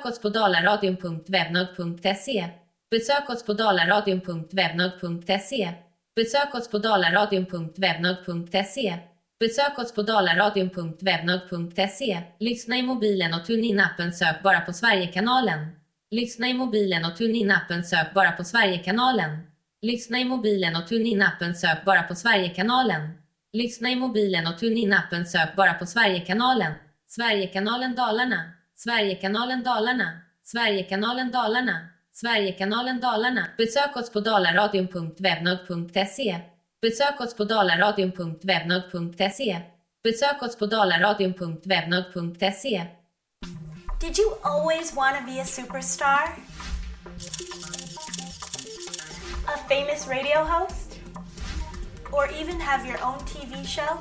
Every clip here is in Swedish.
Besök oss på dalaradion.webnode.se. Besök oss på dalaradion.webnode.se. Besök oss på dalaradion.webnode.se. Besök oss på dalaradion.webnode.se. Lyssna i mobilen och tune in appen sök bara på Sverigekanalen. Lyssna i mobilen och tune in appen sök bara på Sverigekanalen. Lyssna i mobilen och tune in appen sök bara på Sverigekanalen. Lyssna i mobilen och tune in appen sök bara på Sverigekanalen. Sverigekanalen Dalarna. Sverigekanalen Dalarna. Sverigekanalen Dalarna. Sverigekanalen Dalarna. Besök oss på dalaradion.webnode.se. Besök oss på dalaradion.webnode.se. Besök oss på dalaradion.webnode.se. Did you always want to be a superstar? A famous radio host? Or even have your own TV show?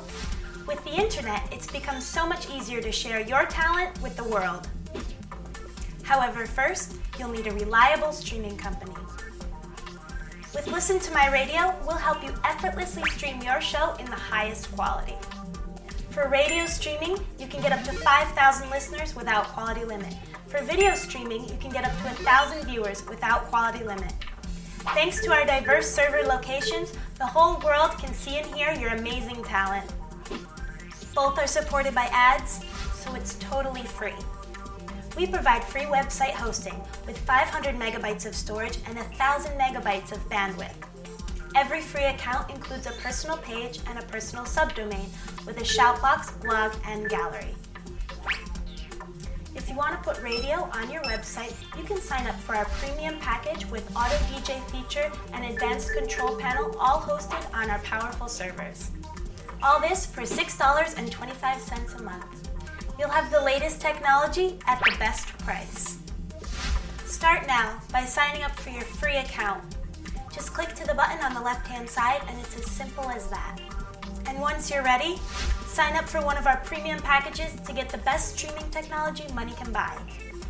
With the internet, it's become so much easier to share your talent with the world. However, first, you'll need a reliable streaming company. With Listen to My Radio, we'll help you effortlessly stream your show in the highest quality. For radio streaming, you can get up to 5,000 listeners without quality limit. For video streaming, you can get up to 1,000 viewers without quality limit. Thanks to our diverse server locations, the whole world can see and hear your amazing talent. Both are supported by ads, so it's totally free. We provide free website hosting with 500 megabytes of storage and 1,000 megabytes of bandwidth. Every free account includes a personal page and a personal subdomain with a shoutbox, blog, and gallery. If you want to put radio on your website, you can sign up for our premium package with auto DJ feature and advanced control panel, all hosted on our powerful servers. All this for $6.25 a month. You'll have the latest technology at the best price. Start now by signing up for your free account. Just click to the button on the left hand side, and it's as simple as that. And once you're ready, sign up for one of our premium packages to get the best streaming technology money can buy.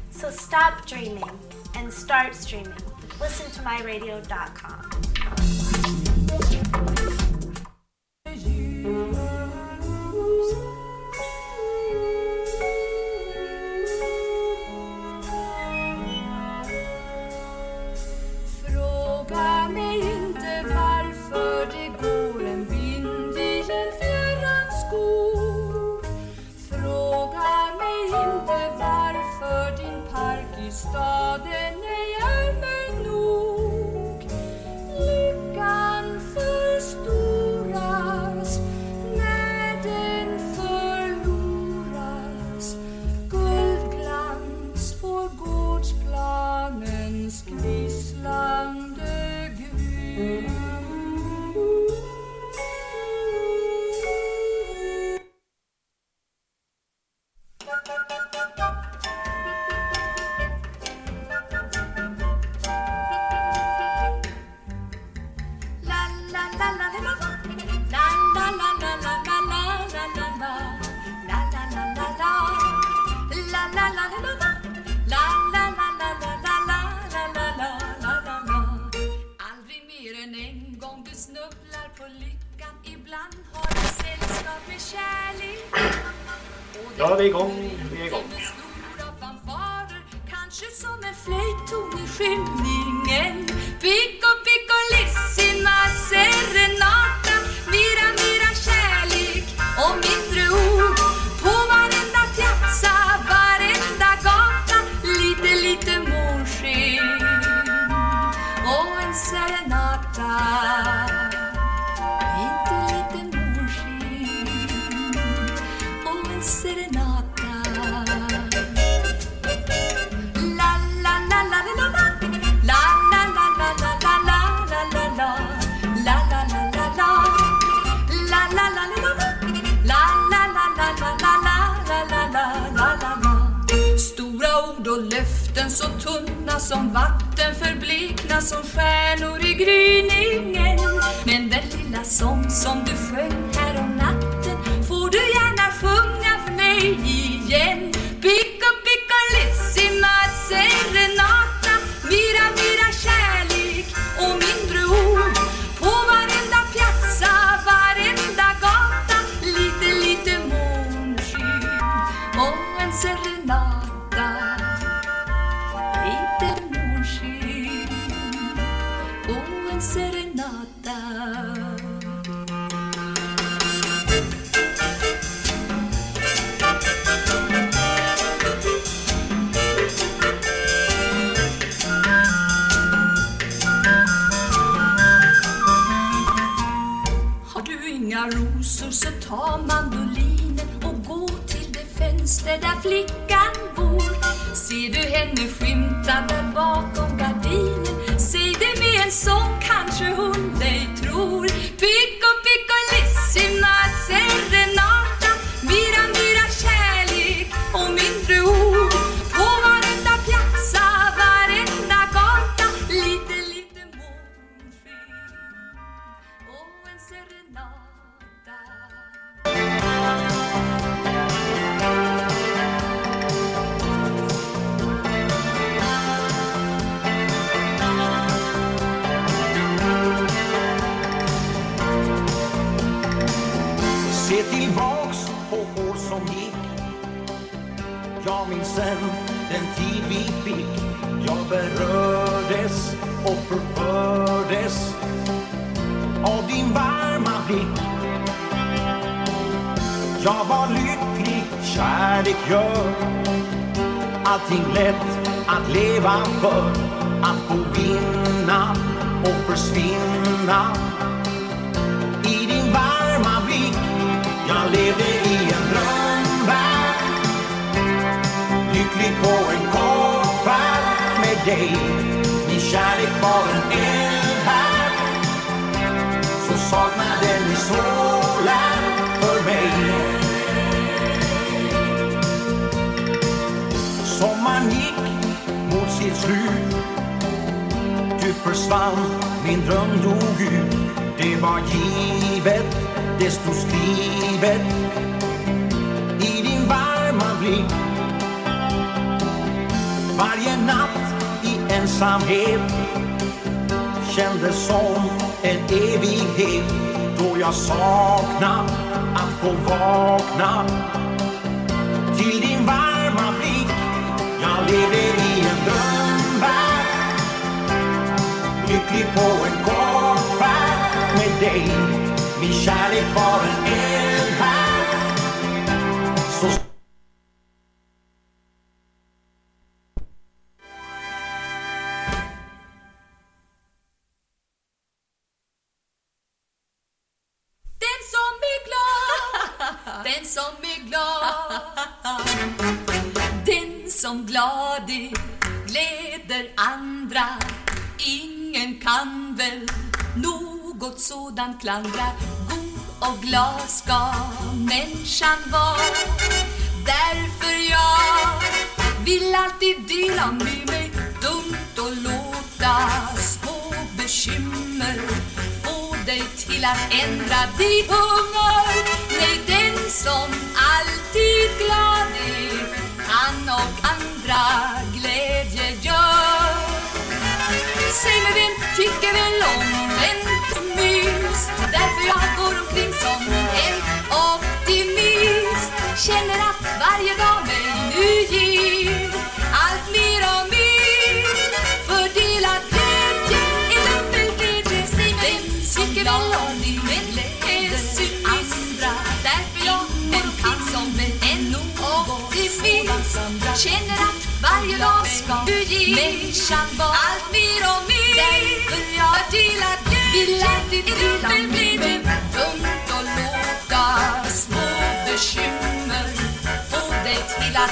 So stop dreaming and start streaming with listentomyradio.com. Fråga sta de på lyckan Ibland har du sällskap med kärlek Och Ja, vi är igång. Vi är igång. Kanske som en flöjtton i skymningen Picco piccolissima serenata Mira mira kärlek och mindre löften så tunna som vatten förblekna som stjärnor i gryningen. Men den lilla sång som du sjöng här om natten får du gärna sjunga för mig igen. Picco piccolissima serenade. Jo, så ta mandolinen och gå till det fönster där flickan bor. Ser du henne skymta där bakom gardinen, säg det med en sång kanske hon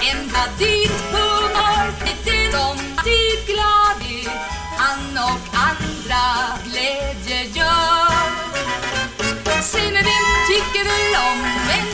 ända dit humörknyttet som dit glad ut han och andra glädje gör. Säg mig, vem tycker väl om en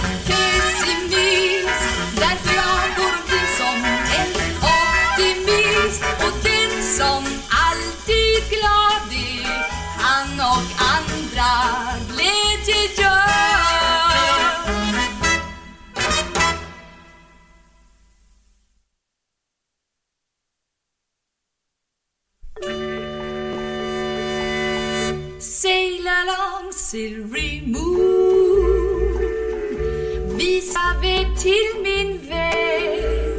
silvrig moon Visa väg till min vän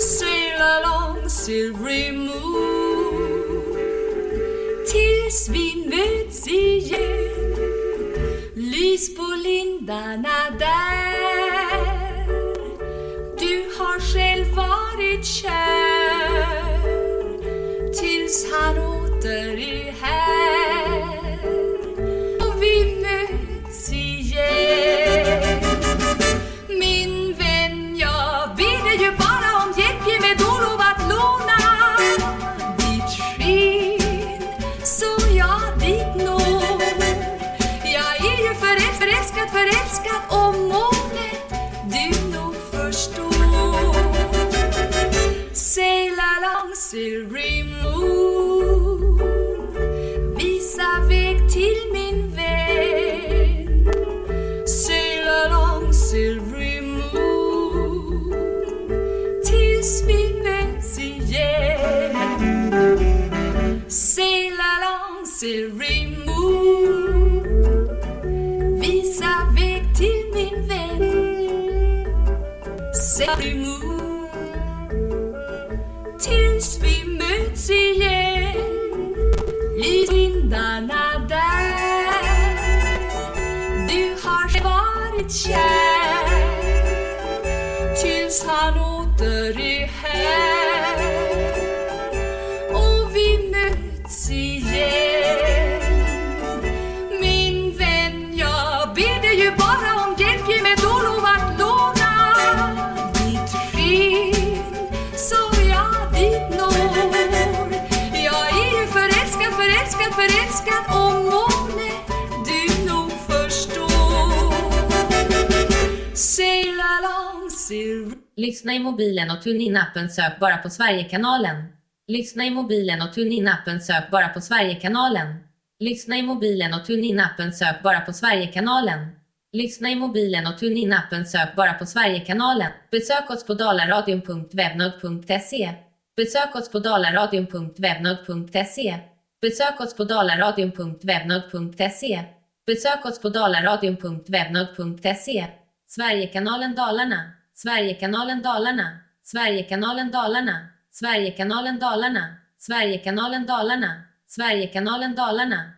Sail along silvrig moon Tills vi möts igen Lys på lindarna där. Förälskad och måne du nog förstår. Sail along silvery Silvery moon Tills vi möts igen. Lys vindarna där. Du har varit kär. Lyssna i mobilen och tune in appen sök bara på Sverigekanalen. Lyssna i mobilen och tune in appen sök bara på Sverigekanalen. Lyssna i mobilen och tune in appen sök bara på Sverigekanalen. Lyssna i mobilen och tune in appen sök bara på Sverigekanalen. Besök oss på dalaradion.webnode.se. Besök oss på dalaradion.webnode.se. Besök oss på dalaradion.webnode.se. Besök oss på dalaradion.webnode.se. Sverigekanalen Dalarna. Sverigekanalen Dalarna. Sverigekanalen Dalarna. Sverigekanalen Dalarna. Sverigekanalen Dalarna. Sverigekanalen Dalarna.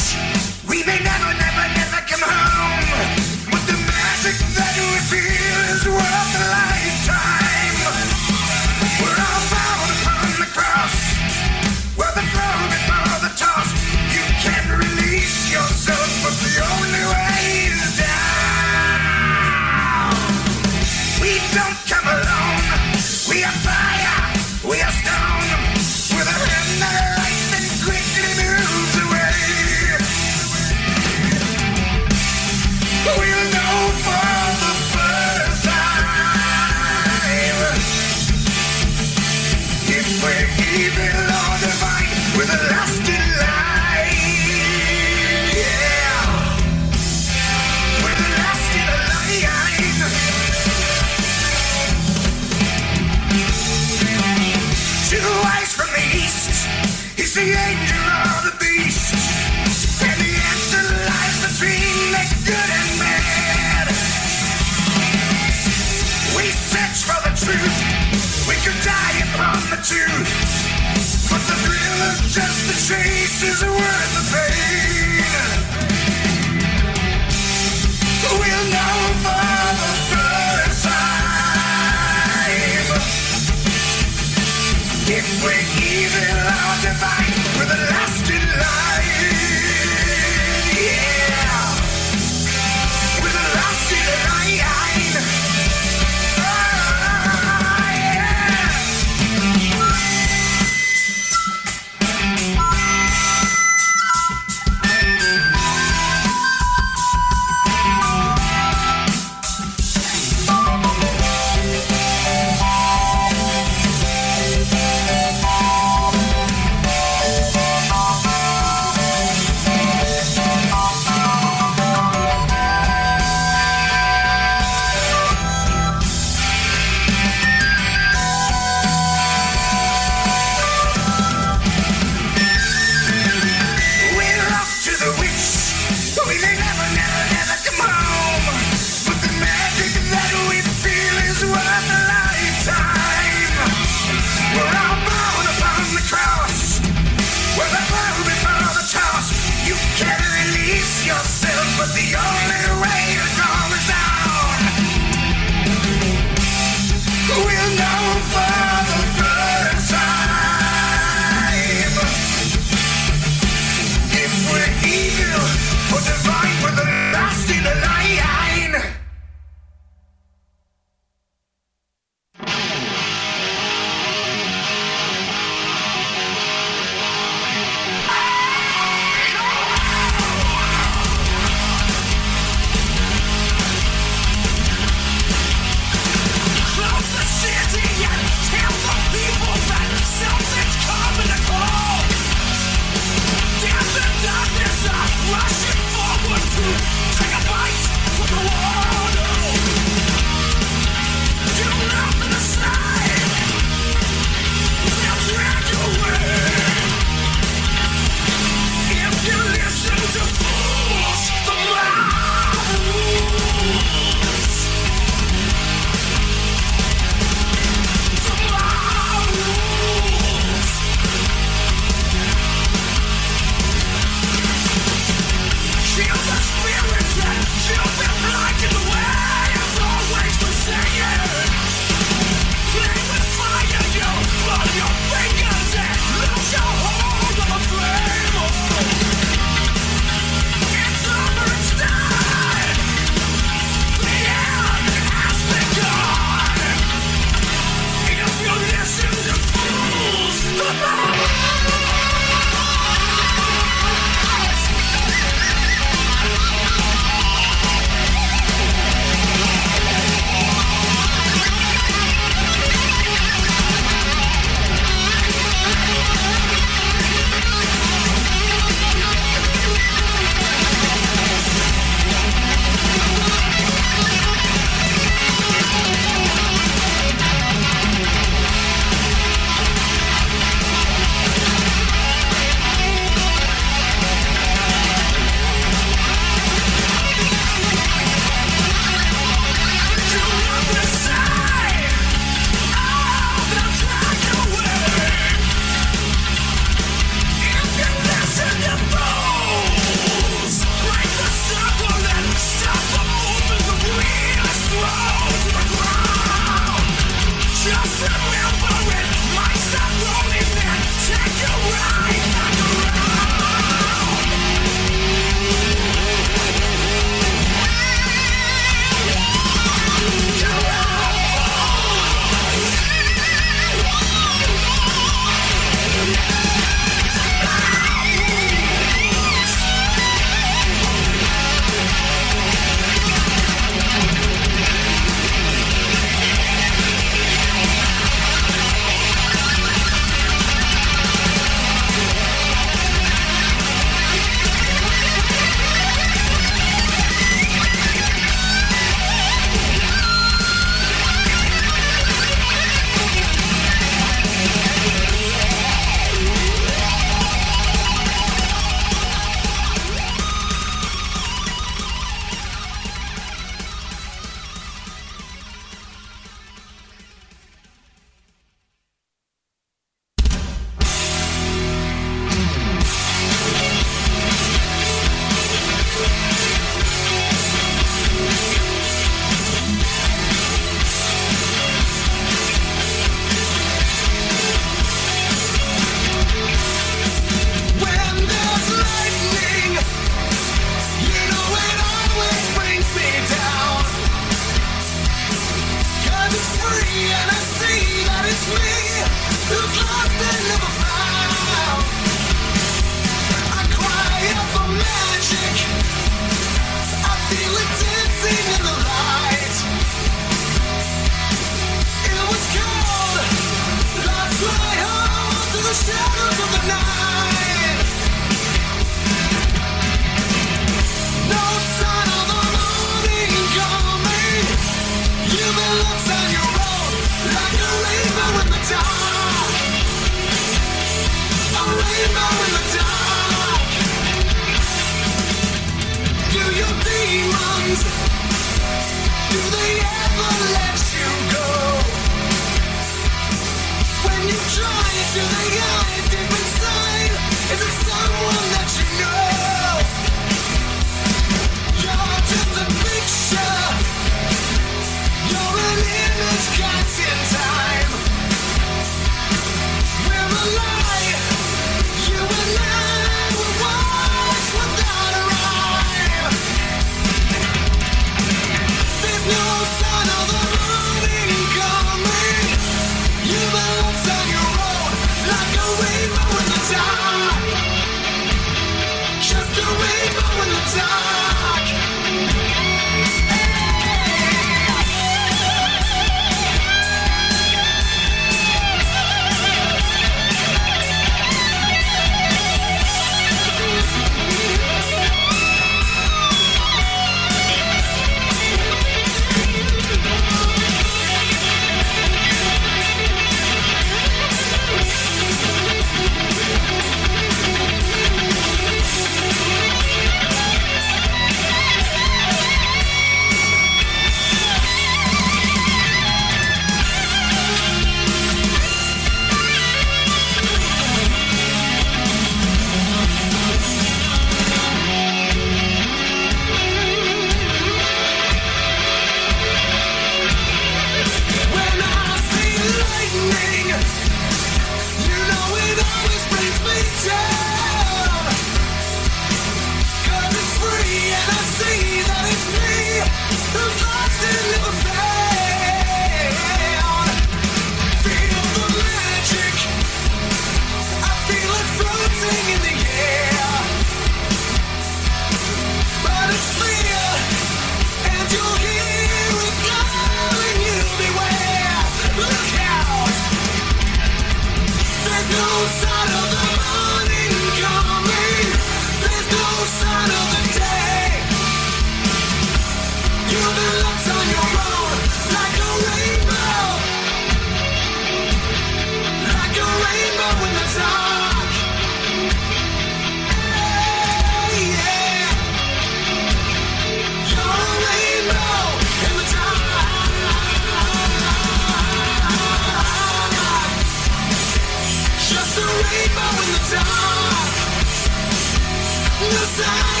the side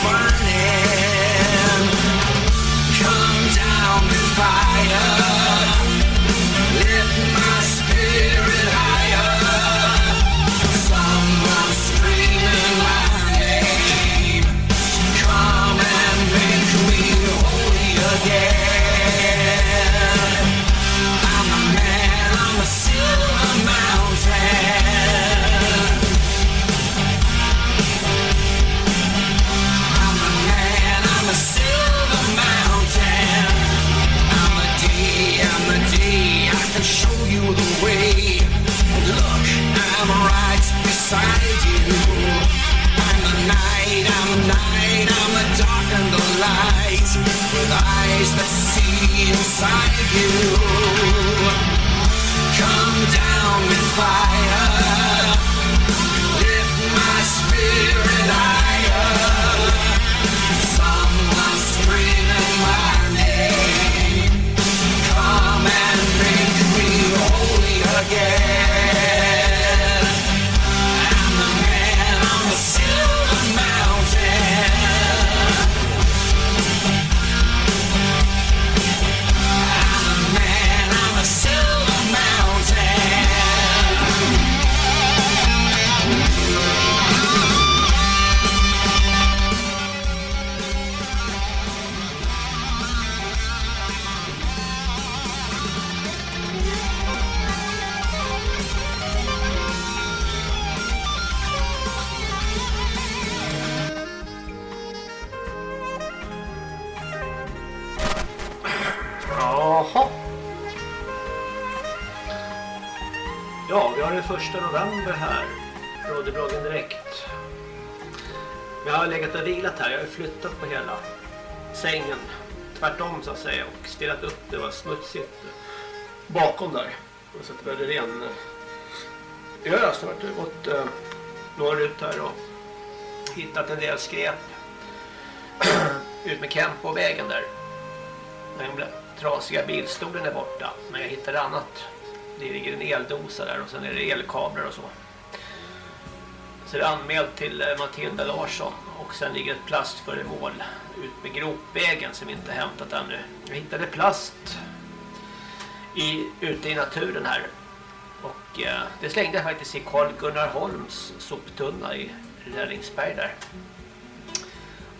burning. Men eh, jag har snart. Gått eh, norrut här och hittat en del skräp. Ut med på vägen där. Den gamla trasiga bilstolen är borta. Men jag hittade annat. Det ligger en eldosa där och sen är det elkablar och så. Så det är anmält till eh, Matilda Larsson. Och sen ligger ett plastföremål ut med gropvägen som inte hämtat ännu. Jag hittade plast i, ute i naturen här. Och eh, det slängde jag faktiskt i Carl Gunnar Holms soptunna i Rällingsberg där.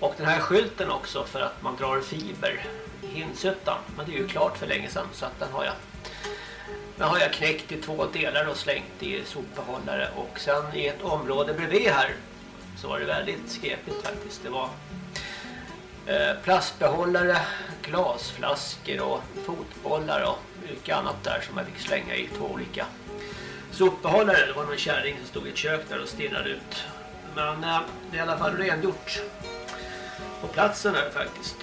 Och den här skylten också för att man drar fiber i Hinshyttan. Men det är ju klart för länge sedan så att den har jag. Den har jag knäckt i två delar och slängt i sopbehållare. Och sen i ett område bredvid här så var det väldigt skepigt faktiskt. Det var eh, plastbehållare, glasflaskor och fotbollar och mycket annat där som jag fick slänga i två olika sopbehållare. Det var någon kärring som stod i ett kök där och stirrade ut. Men eh, det är i alla fall rengjort på platsen här faktiskt.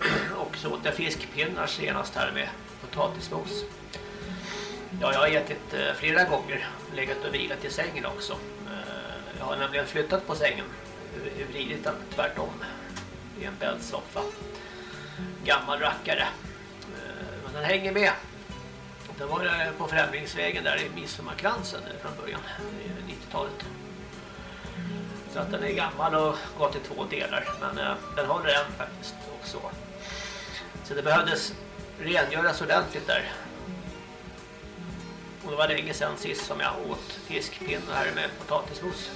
Och så åt jag fiskpinnar senast här med potatismos. Ja, jag har ätit eh, flera gånger. Legat och vilat i sängen också. Eh, jag har nämligen flyttat på sängen. Vridit den tvärtom. I en bäddsoffa. Gammal rackare. Eh, men den hänger med. Den var på Främlingsvägen där i Midsommarkransen från början. 90-talet. Så att den är gammal och gått i två delar. Men eh, den håller än faktiskt också. Så det behövdes rengöras ordentligt där. Och det var länge sedan sist som jag åt fiskpinnar här med potatismos.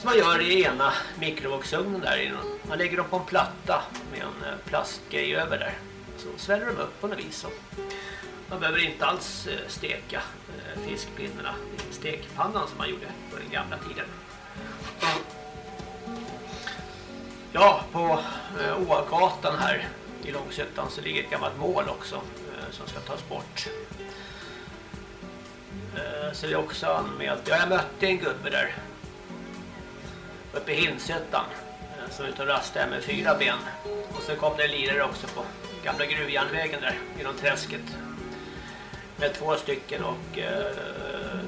Som man gör i ena mikrovågsugnen där. inne. Man lägger dem på en platta med en eh, plastgrej över där. Så sväller de upp på något vis. Man behöver inte alls eh, steka eh, fiskpinnarna i stekpannan som man gjorde på den gamla tiden. Ja, på eh, Ågatan här i Långsötan så ligger ett gammalt mål också eh, som ska tas bort. Så det är också anmält. Ja, jag mötte en gubbe där uppe i Hinsötan som är ute och rastade med fyra ben. Och så kom det en lirare också på gamla gruvjärnvägen där genom träsket med två stycken och eh,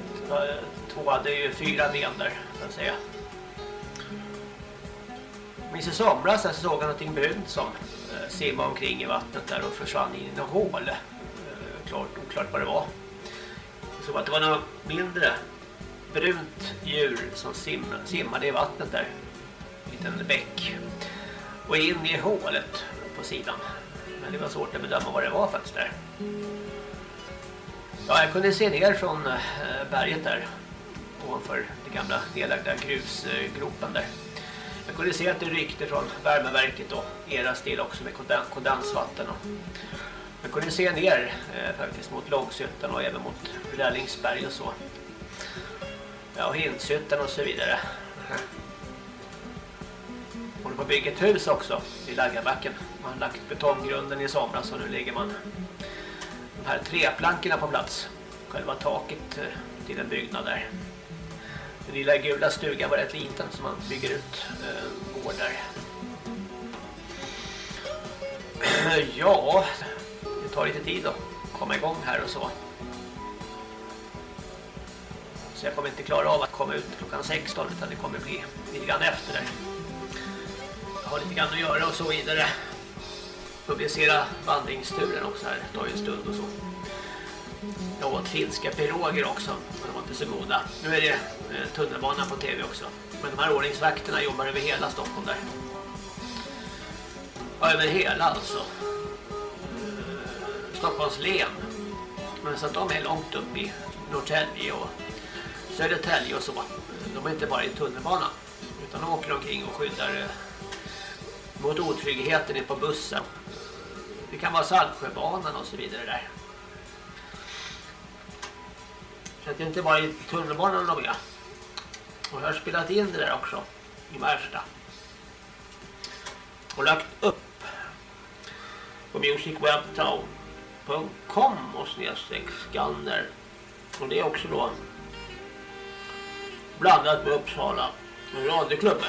två hade ju fyra ben där så att säga. Minns i somras så såg jag någonting brunt som eh, simmade omkring i vattnet där och försvann in i något hål. Eh, klart, oklart vad det var. Jag såg att det var något mindre brunt djur som sim, simmade i vattnet där. En liten bäck. Och in i hålet på sidan. Men det var svårt att bedöma vad det var faktiskt där. Ja, jag kunde se ner från eh, berget där. Ovanför det gamla nedlagda grusgropen där. Jag kunde se att det ryckte från värmeverket och era still också med kondensvatten. Jag kunde se ner eh, faktiskt mot Långshyttan och även mot Rällingsberg och så. Ja, och Hindshyttan och så vidare. Håller på att bygga ett hus också i Laggarbacken. Man har lagt betonggrunden i somras och nu ligger man här treplankorna på plats. Själva taket eh, till en byggnad där. Den lilla gula stugan var rätt liten som man bygger ut eh, gård där. Ja, det tar lite tid att komma igång här och så. Så jag kommer inte klara av att komma ut klockan 16 utan det kommer bli lite grann efter där. Jag har lite grann att göra och så vidare. Publicera vandringsturen också här, det tar ju en stund och så. Jag åt finska piroger också, men de var inte så goda. Nu är det tunnelbanan tunnelbana på tv också. Men de här ordningsvakterna jobbar över hela Stockholm där. Ja, över hela alltså. Eh, Stockholms län. Men så att de är långt upp i Norrtälje och Södertälje och så. De är inte bara i tunnelbanan, Utan de åker omkring och skyddar eh, mot otryggheten på bussen. Det kan vara Saltsjöbanan och så vidare där. Så att det inte bara i tunnelbanan de är. Och jag har spelat in det där också. I Märsta. Och lagt upp på musicwebtown.com och snedstreck skanner. Och det är också då blandat med Uppsala radioklubb.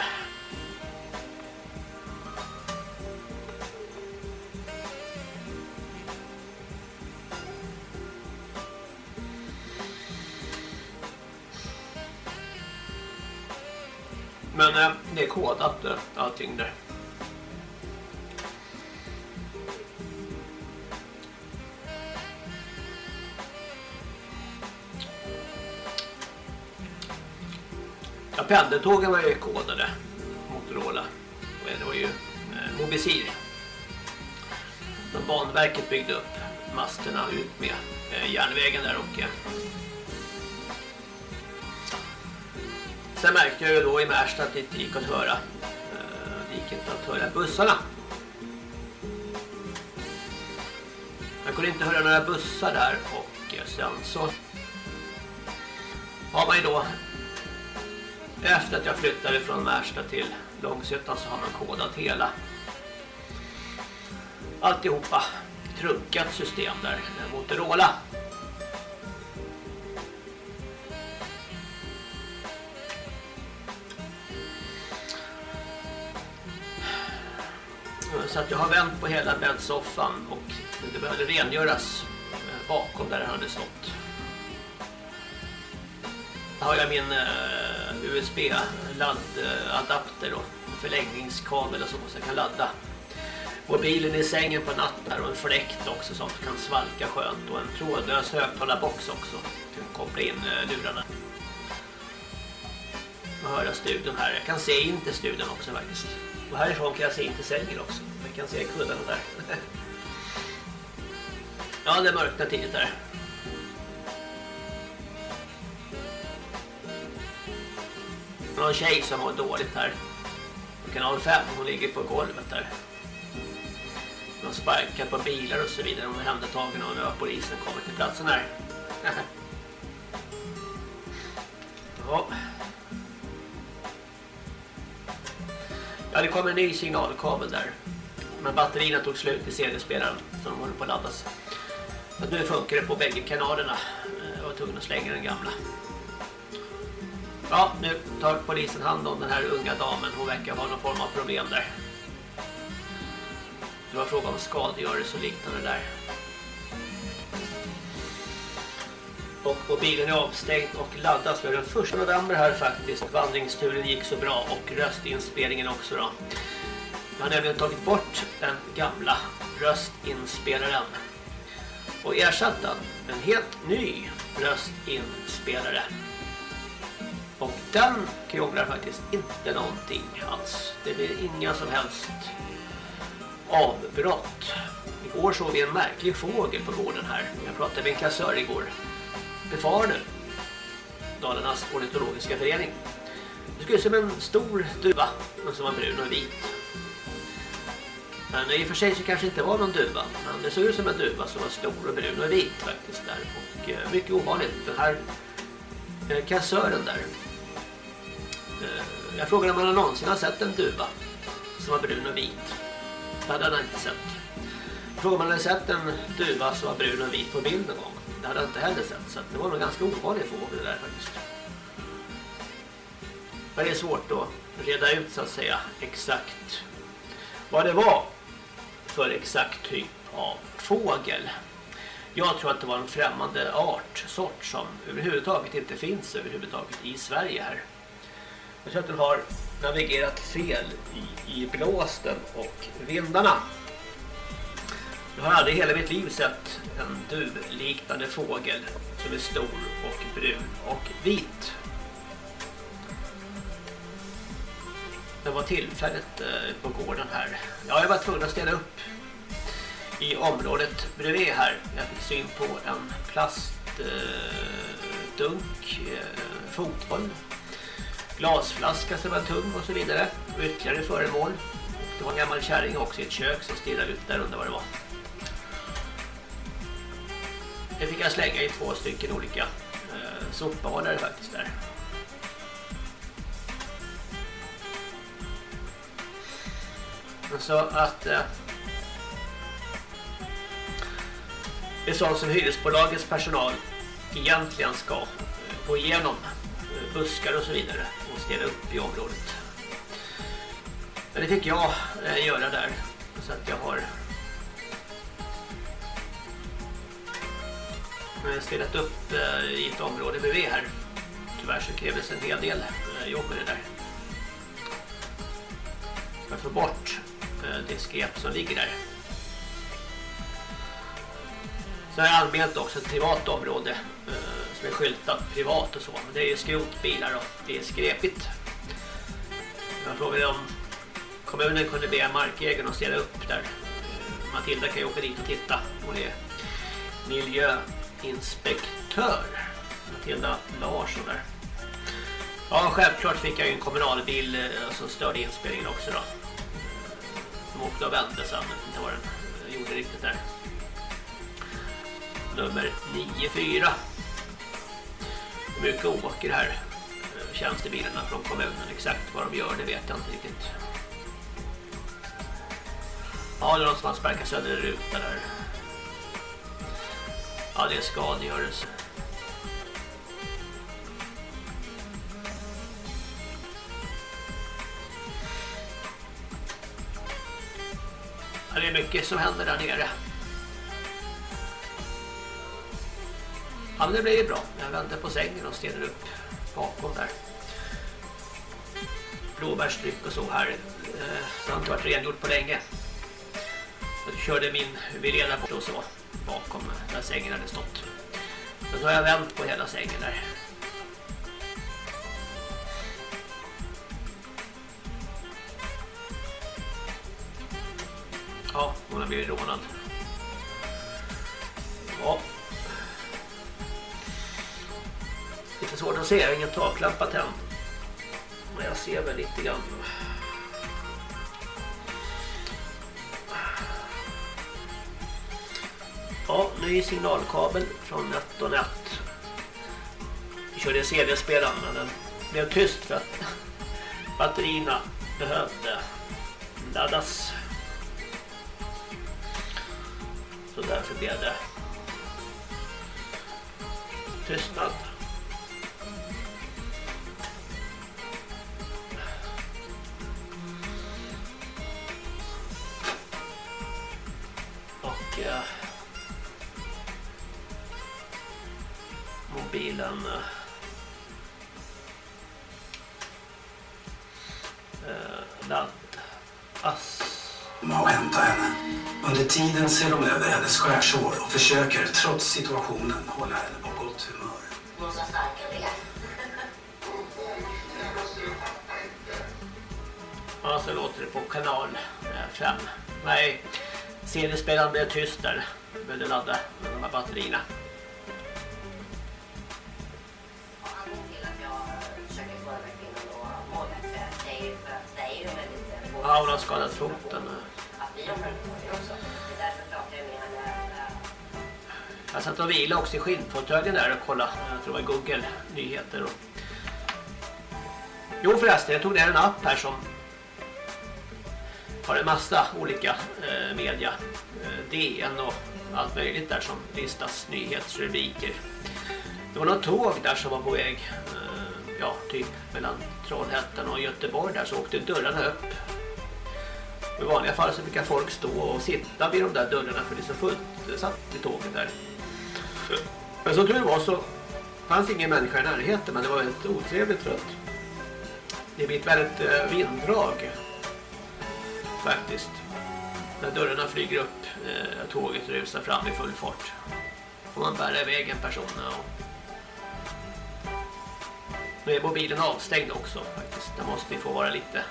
Men eh, det är kodat eh, allting där. Ja, pendeltågen var ju kodade. Motorola. Och Det var ju eh, Mobisir. Som Banverket byggde upp masterna ut med eh, järnvägen där och eh, Sen märkte jag ju då i Märsta att det inte gick att höra. Eh, det gick inte att höra bussarna. Jag kunde inte höra några bussar där och eh, sen så har man ju då efter att jag flyttade från Märsta till Långshyttan så har man kodat hela alltihopa trunkat system där eh, Motorola Så att jag har vänt på hela bäddsoffan och det behövde rengöras eh, bakom där det hade stått. Här har jag min eh, USB-laddadapter och förlängningskabel och så, så jag kan ladda mobilen i sängen på natten och en fläkt också som kan svalka skönt och en trådlös högtalarbox också. Kan koppla in eh, lurarna. Och höra studion här. Jag kan se in till studion också faktiskt. Och härifrån kan jag se in till sängen också. Man kan se kuddarna där. ja, det mörknar tidigt där. Någon tjej som mår dåligt här. Kanal 5, hon ligger på golvet där. De har sparkat på bilar och så vidare. Hon är händertagen och nu har polisen kommit till platsen här. ja. Ja, det kom en ny signalkabel där. Men batterierna tog slut i CD-spelaren så de håller på att laddas. Så nu funkar det på bägge kanalerna. Jag var tvungen att slänga den gamla. Ja, nu tar polisen hand om den här unga damen. Hon verkar ha någon form av problem där. Det var fråga om skadegörelse och liknande där. Och mobilen är avstängd och laddas för den första november här faktiskt. Vandringsturen gick så bra och röstinspelningen också då. Man har nämligen tagit bort den gamla röstinspelaren och ersatt den med en helt ny röstinspelare. Och den krånglar faktiskt inte någonting alls. Det blir inga som helst avbrott. Igår såg vi en märklig fågel på gården här. Jag pratade med en kassör igår. Befarne. Dalarnas ornitologiska förening. Det skulle som en stor duva men som var brun och vit. Men i och för sig så kanske inte var någon duva. Men det såg ut som en duva som var stor och brun och vit faktiskt där. Och eh, mycket ovanligt. Den här eh, kassören där. Eh, jag frågade om han någonsin har sett en duva som var brun och vit. Det hade han inte sett. Jag frågade om han hade sett en duva som var brun och vit på bild någon gång. Det hade han inte heller sett. Så det var nog ganska ovanlig fågel där faktiskt. Men det är svårt att reda ut så att säga exakt vad det var för exakt typ av fågel. Jag tror att det var en främmande art, sort som överhuvudtaget inte finns överhuvudtaget i Sverige här. Jag tror att den har navigerat fel i, i blåsten och vindarna. Jag har aldrig i hela mitt liv sett en duvliknande fågel som är stor och brun och vit. Det var tillfället eh, på gården här. Ja, jag var tvungen att ställa upp i området bredvid här. Jag fick syn på en plastdunk, eh, fotboll, glasflaska som var tung och så vidare. Och ytterligare föremål. Det var en gammal kärring också i ett kök som stirrade ut där under vad det var. Det fick jag slänga i två stycken olika eh, sopbadare faktiskt där. Så att eh, det är sånt som hyresbolagets personal egentligen ska eh, gå igenom eh, buskar och så vidare och städa upp i området. Men det fick jag eh, göra där så att jag har städat upp i ett område bredvid här. Tyvärr så krävdes en hel del jobb med det där. För att få bort det skräp som ligger där. Så har jag anmält också ett privat område eh, som är skyltat privat och så. Men det är ju skrotbilar och det är skräpigt. Jag frågade om kommunen kunde be markägaren att ställa upp där. Matilda kan ju åka dit och titta. Hon är miljöinspektör. Matilda Larsson där. Ja, självklart fick jag ju en kommunalbil eh, som störde inspelningen också då. Som åkte och vände sen. Jag vet inte vad den gjorde riktigt där nummer 94. Hur mycket åker här eh, tjänstebilarna från kommunen? Exakt vad de gör, det vet jag inte riktigt. Ja, det är någon som har sparkat sönder en ruta där. Ja, det är skadegörelse. Ja, det är mycket som händer där nere. Ja, men det blir ju bra. Jag vänder på sängen och ställer upp bakom där. Blåbärstryck och så här. det Så har inte varit rengjort på länge. Jag körde min Vilena bort och så bakom där sängen hade stått. Men så har jag vänt på hela sängen där. Ja, hon har blivit rånad. Ja. Lite svårt att se, jag har ingen taklampa tänd. Men jag ser väl lite grann. Ja, ny signalkabel från NetOnNet. Vi körde CD-spelaren men den blev tyst för att batterierna behövde laddas. Så därför blev det tystnad. eh, mobilen eh, laddas. Mao hämtar henne. Under tiden ser de över hennes skärsår och försöker trots situationen hålla henne på gott humör. Måste starka ben. Ja, så låter det på kanal eh, 5. Nej. CD-spelaren blev tyst där. Behövde ladda med de här batterierna. Ja, hon har skadat foten. Jag satt och vilade också i skinnfåtöljen där och kollade, jag tror det var Google nyheter. Och... Jo förresten, jag tog ner en app här som har en massa olika eh, media. Eh, DN och allt möjligt där som listas nyhetsrubriker. Det var något tåg där som var på väg, eh, ja typ mellan Trollhättan och Göteborg där så åkte dörrarna upp. I vanliga fall så brukar folk stå och sitta vid de där dörrarna för det är så fullt satt i tåget där. Men som tur var så fanns ingen människa i närheten men det var väldigt otrevligt för att det blir ett väldigt eh, vinddrag faktiskt. När dörrarna flyger upp eh, tåget rusar fram i full fart. Får man bära iväg en person och nu är mobilen avstängd också faktiskt. Den måste få vara lite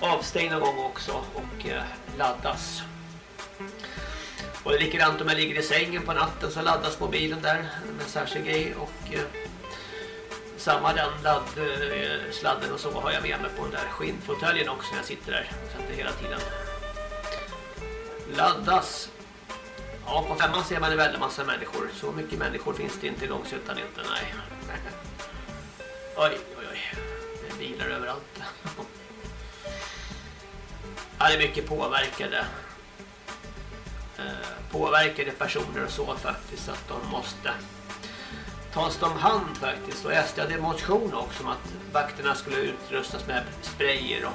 avstängd någon gång också och eh, laddas. Och det är likadant om jag ligger i sängen på natten så laddas mobilen där med en särskild grej och eh, samma den eh, laddsladden och så har jag med mig på den där skinnfåtöljen också när jag sitter där så att det hela tiden laddas. Ja, på femman ser man en väldigt massa människor. Så mycket människor finns det inte i Långshyttan inte, nej. Oj, oj, oj. Det är bilar överallt. Ja, det är mycket påverkade eh, påverkade personer och så faktiskt att de måste tas om hand faktiskt och SD hade motion också om att vakterna skulle utrustas med sprayer och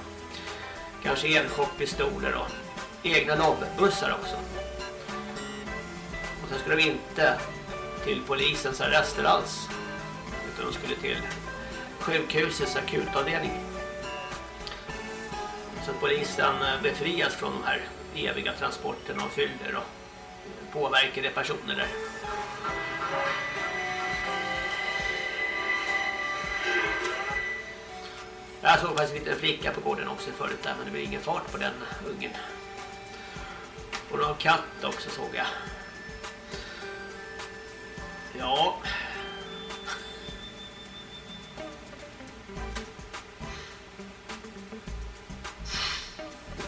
kanske elchockpistoler och egna nobbussar också. Och sen skulle de inte till polisens arrester alls utan de skulle till sjukhusets akutavdelning. Så att polisen eh, befrias från de här eviga transporterna och fyller och påverkade personer där. Jag såg faktiskt en liten flicka på gården också förut där men det blev ingen fart på den ungen. Och någon katt också såg jag. Ja.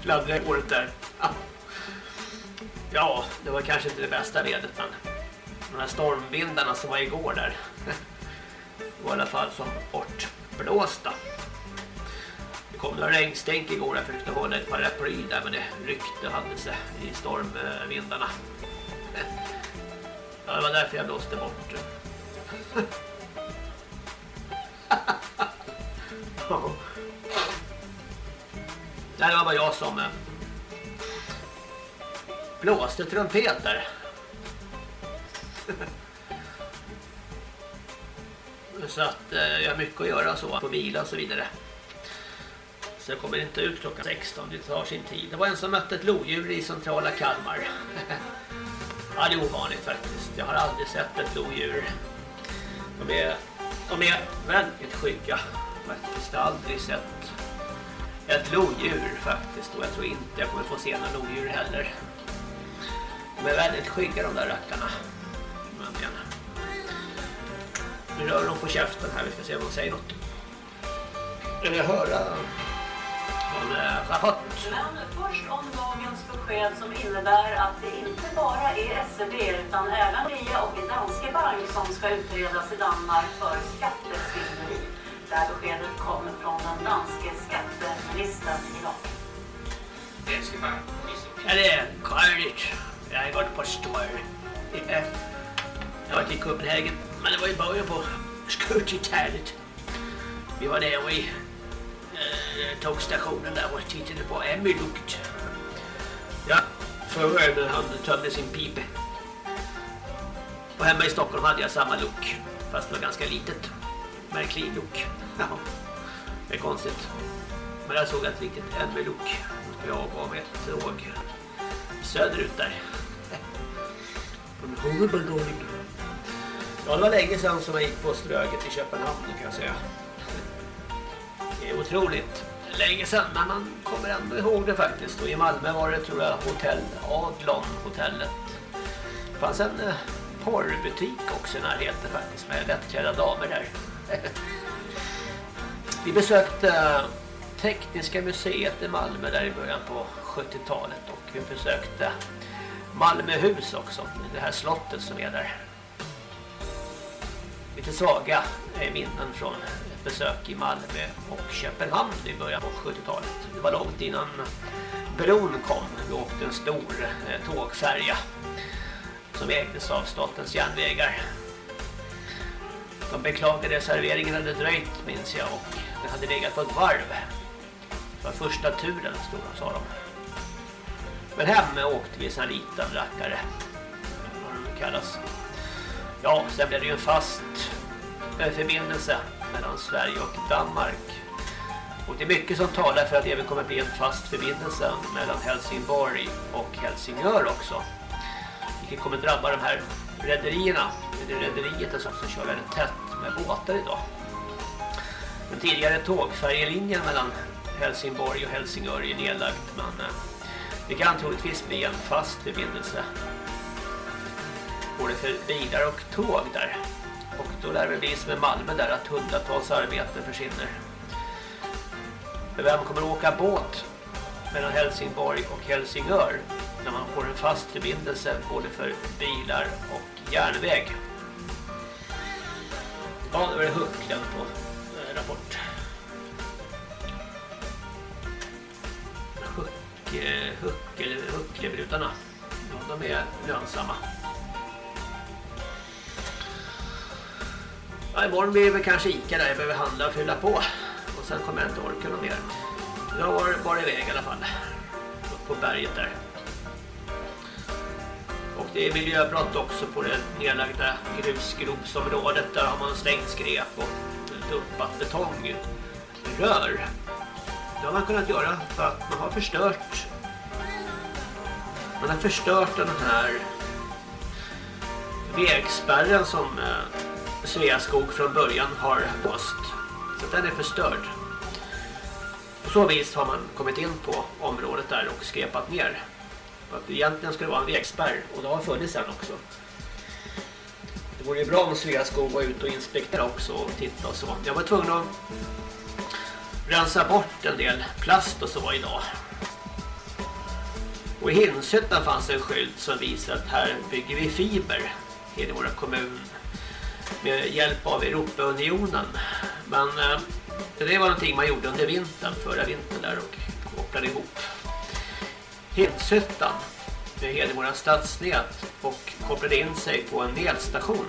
Fladdrar året där. Ja, det var kanske inte det bästa vädret men de här stormvindarna som var igår där var i alla fall som bortblåsta. Det kom några regnstänk igår, jag försökte hålla ett paraply där men det ryckte hade sig i stormvindarna. Ja, det var därför jag blåste bort. Nej, det var bara jag som eh, blåste trumpeter. så att eh, jag har mycket att göra så på bilar och så vidare. Så jag kommer inte ut klockan 16, det tar sin tid. Det var en som mötte ett lodjur i centrala Kalmar. ja, det är ovanligt faktiskt. Jag har aldrig sett ett lodjur. De är, de är väldigt skygga faktiskt. Jag har aldrig sett ett lodjur faktiskt och jag tror inte jag kommer få se några lodjur heller. De är väldigt skygga de där rackarna. Men igen. Nu rör de på käften här, vi ska se om de säger något. Eller jag höra har fått? Men först om dagens besked som innebär att det inte bara är SEB utan även RIA och Danske Bank som ska utredas i Danmark för skattesvindleri. Det här beskedet kommer från den danske skatteministern idag. Danske Bank. Ja, det är skärligt. Jag har varit på Stör. Jag har varit i Copenhagen, men det var ju början på 70-talet. Vi var där och i eh, tågstationen där och tittade på Emmy-lukt. Ja, förrän när han tömde sin pipe. Och hemma i Stockholm hade jag samma look, fast det var ganska litet. Märklig look. Ja, det är konstigt. Men jag såg ett riktigt Emmy-look. Ska jag gå med ett tåg söderut där. Ja, det var länge sedan som jag gick på Ströget i Köpenhamn kan jag säga. Det är otroligt länge sedan men man kommer ändå ihåg det faktiskt. Och i Malmö var det tror jag Hotell Adlon, hotellet. Det fanns en eh, porrbutik också i närheten faktiskt med lättklädda damer där. Vi besökte eh, Tekniska museet i Malmö där i början på 70-talet och vi besökte Malmöhus också, det här slottet som är där. Lite svaga minnen från besök i Malmö och Köpenhamn i början på 70-talet. Det var långt innan bron kom. Vi åkte en stor eh, tågfärja som ägdes av Statens järnvägar. De beklagade serveringen hade dröjt minns jag och den hade legat på ett varv. Det var första turen stod de, sa de. Men hem åkte vi en sån här liten rackare. Vad de kallas. Ja, sen blev det ju en fast eh, förbindelse mellan Sverige och Danmark. Och det är mycket som talar för att det även kommer bli en fast förbindelse mellan Helsingborg och Helsingör också. Vilket kommer drabba de här rederierna. Det är rederiet som kör väldigt tätt med båtar idag. Den tidigare tågfärjelinjen mellan Helsingborg och Helsingör är nedlagt men eh, det kan troligtvis bli en fast förbindelse både för bilar och tåg där. Och då lär det bli som i Malmö där att hundratals arbeten försvinner. För vem kommer att åka båt mellan Helsingborg och Helsingör när man får en fast förbindelse både för bilar och järnväg? Ja, det var det hucklen på eh, rapport. Huck, huck, huckel, hucklebrutarna. Ja, de är lönsamma. Ja, imorgon blir det väl kanske Ica där jag behöver handla och fylla på. Och sen kommer jag inte orka något mer. Jag var bara iväg i alla fall. Upp på berget där. Och det är miljöbrott också på det nedlagda grusgropsområdet. Där har man slängt skräp och dumpat betongrör. Det har man kunnat göra för att man har förstört man har förstört den här vägspärren som eh, Sveaskog från början har post. Så den är förstörd. På så vis har man kommit in på området där och skrepat ner. För att egentligen skulle det vara en vägspärr och det har funnits en också. Det vore ju bra om Sveaskog var ute och inspektera också och titta och så. Jag var tvungen att rensa bort en del plast och så idag. Och i Hinshyttan fanns en skylt som visar att här bygger vi fiber i våra kommun med hjälp av Europaunionen. Men eh, det var någonting man gjorde under vintern, förra vintern där och kopplade ihop Hinshyttan med Hedemora stadsnät och kopplade in sig på en nätstation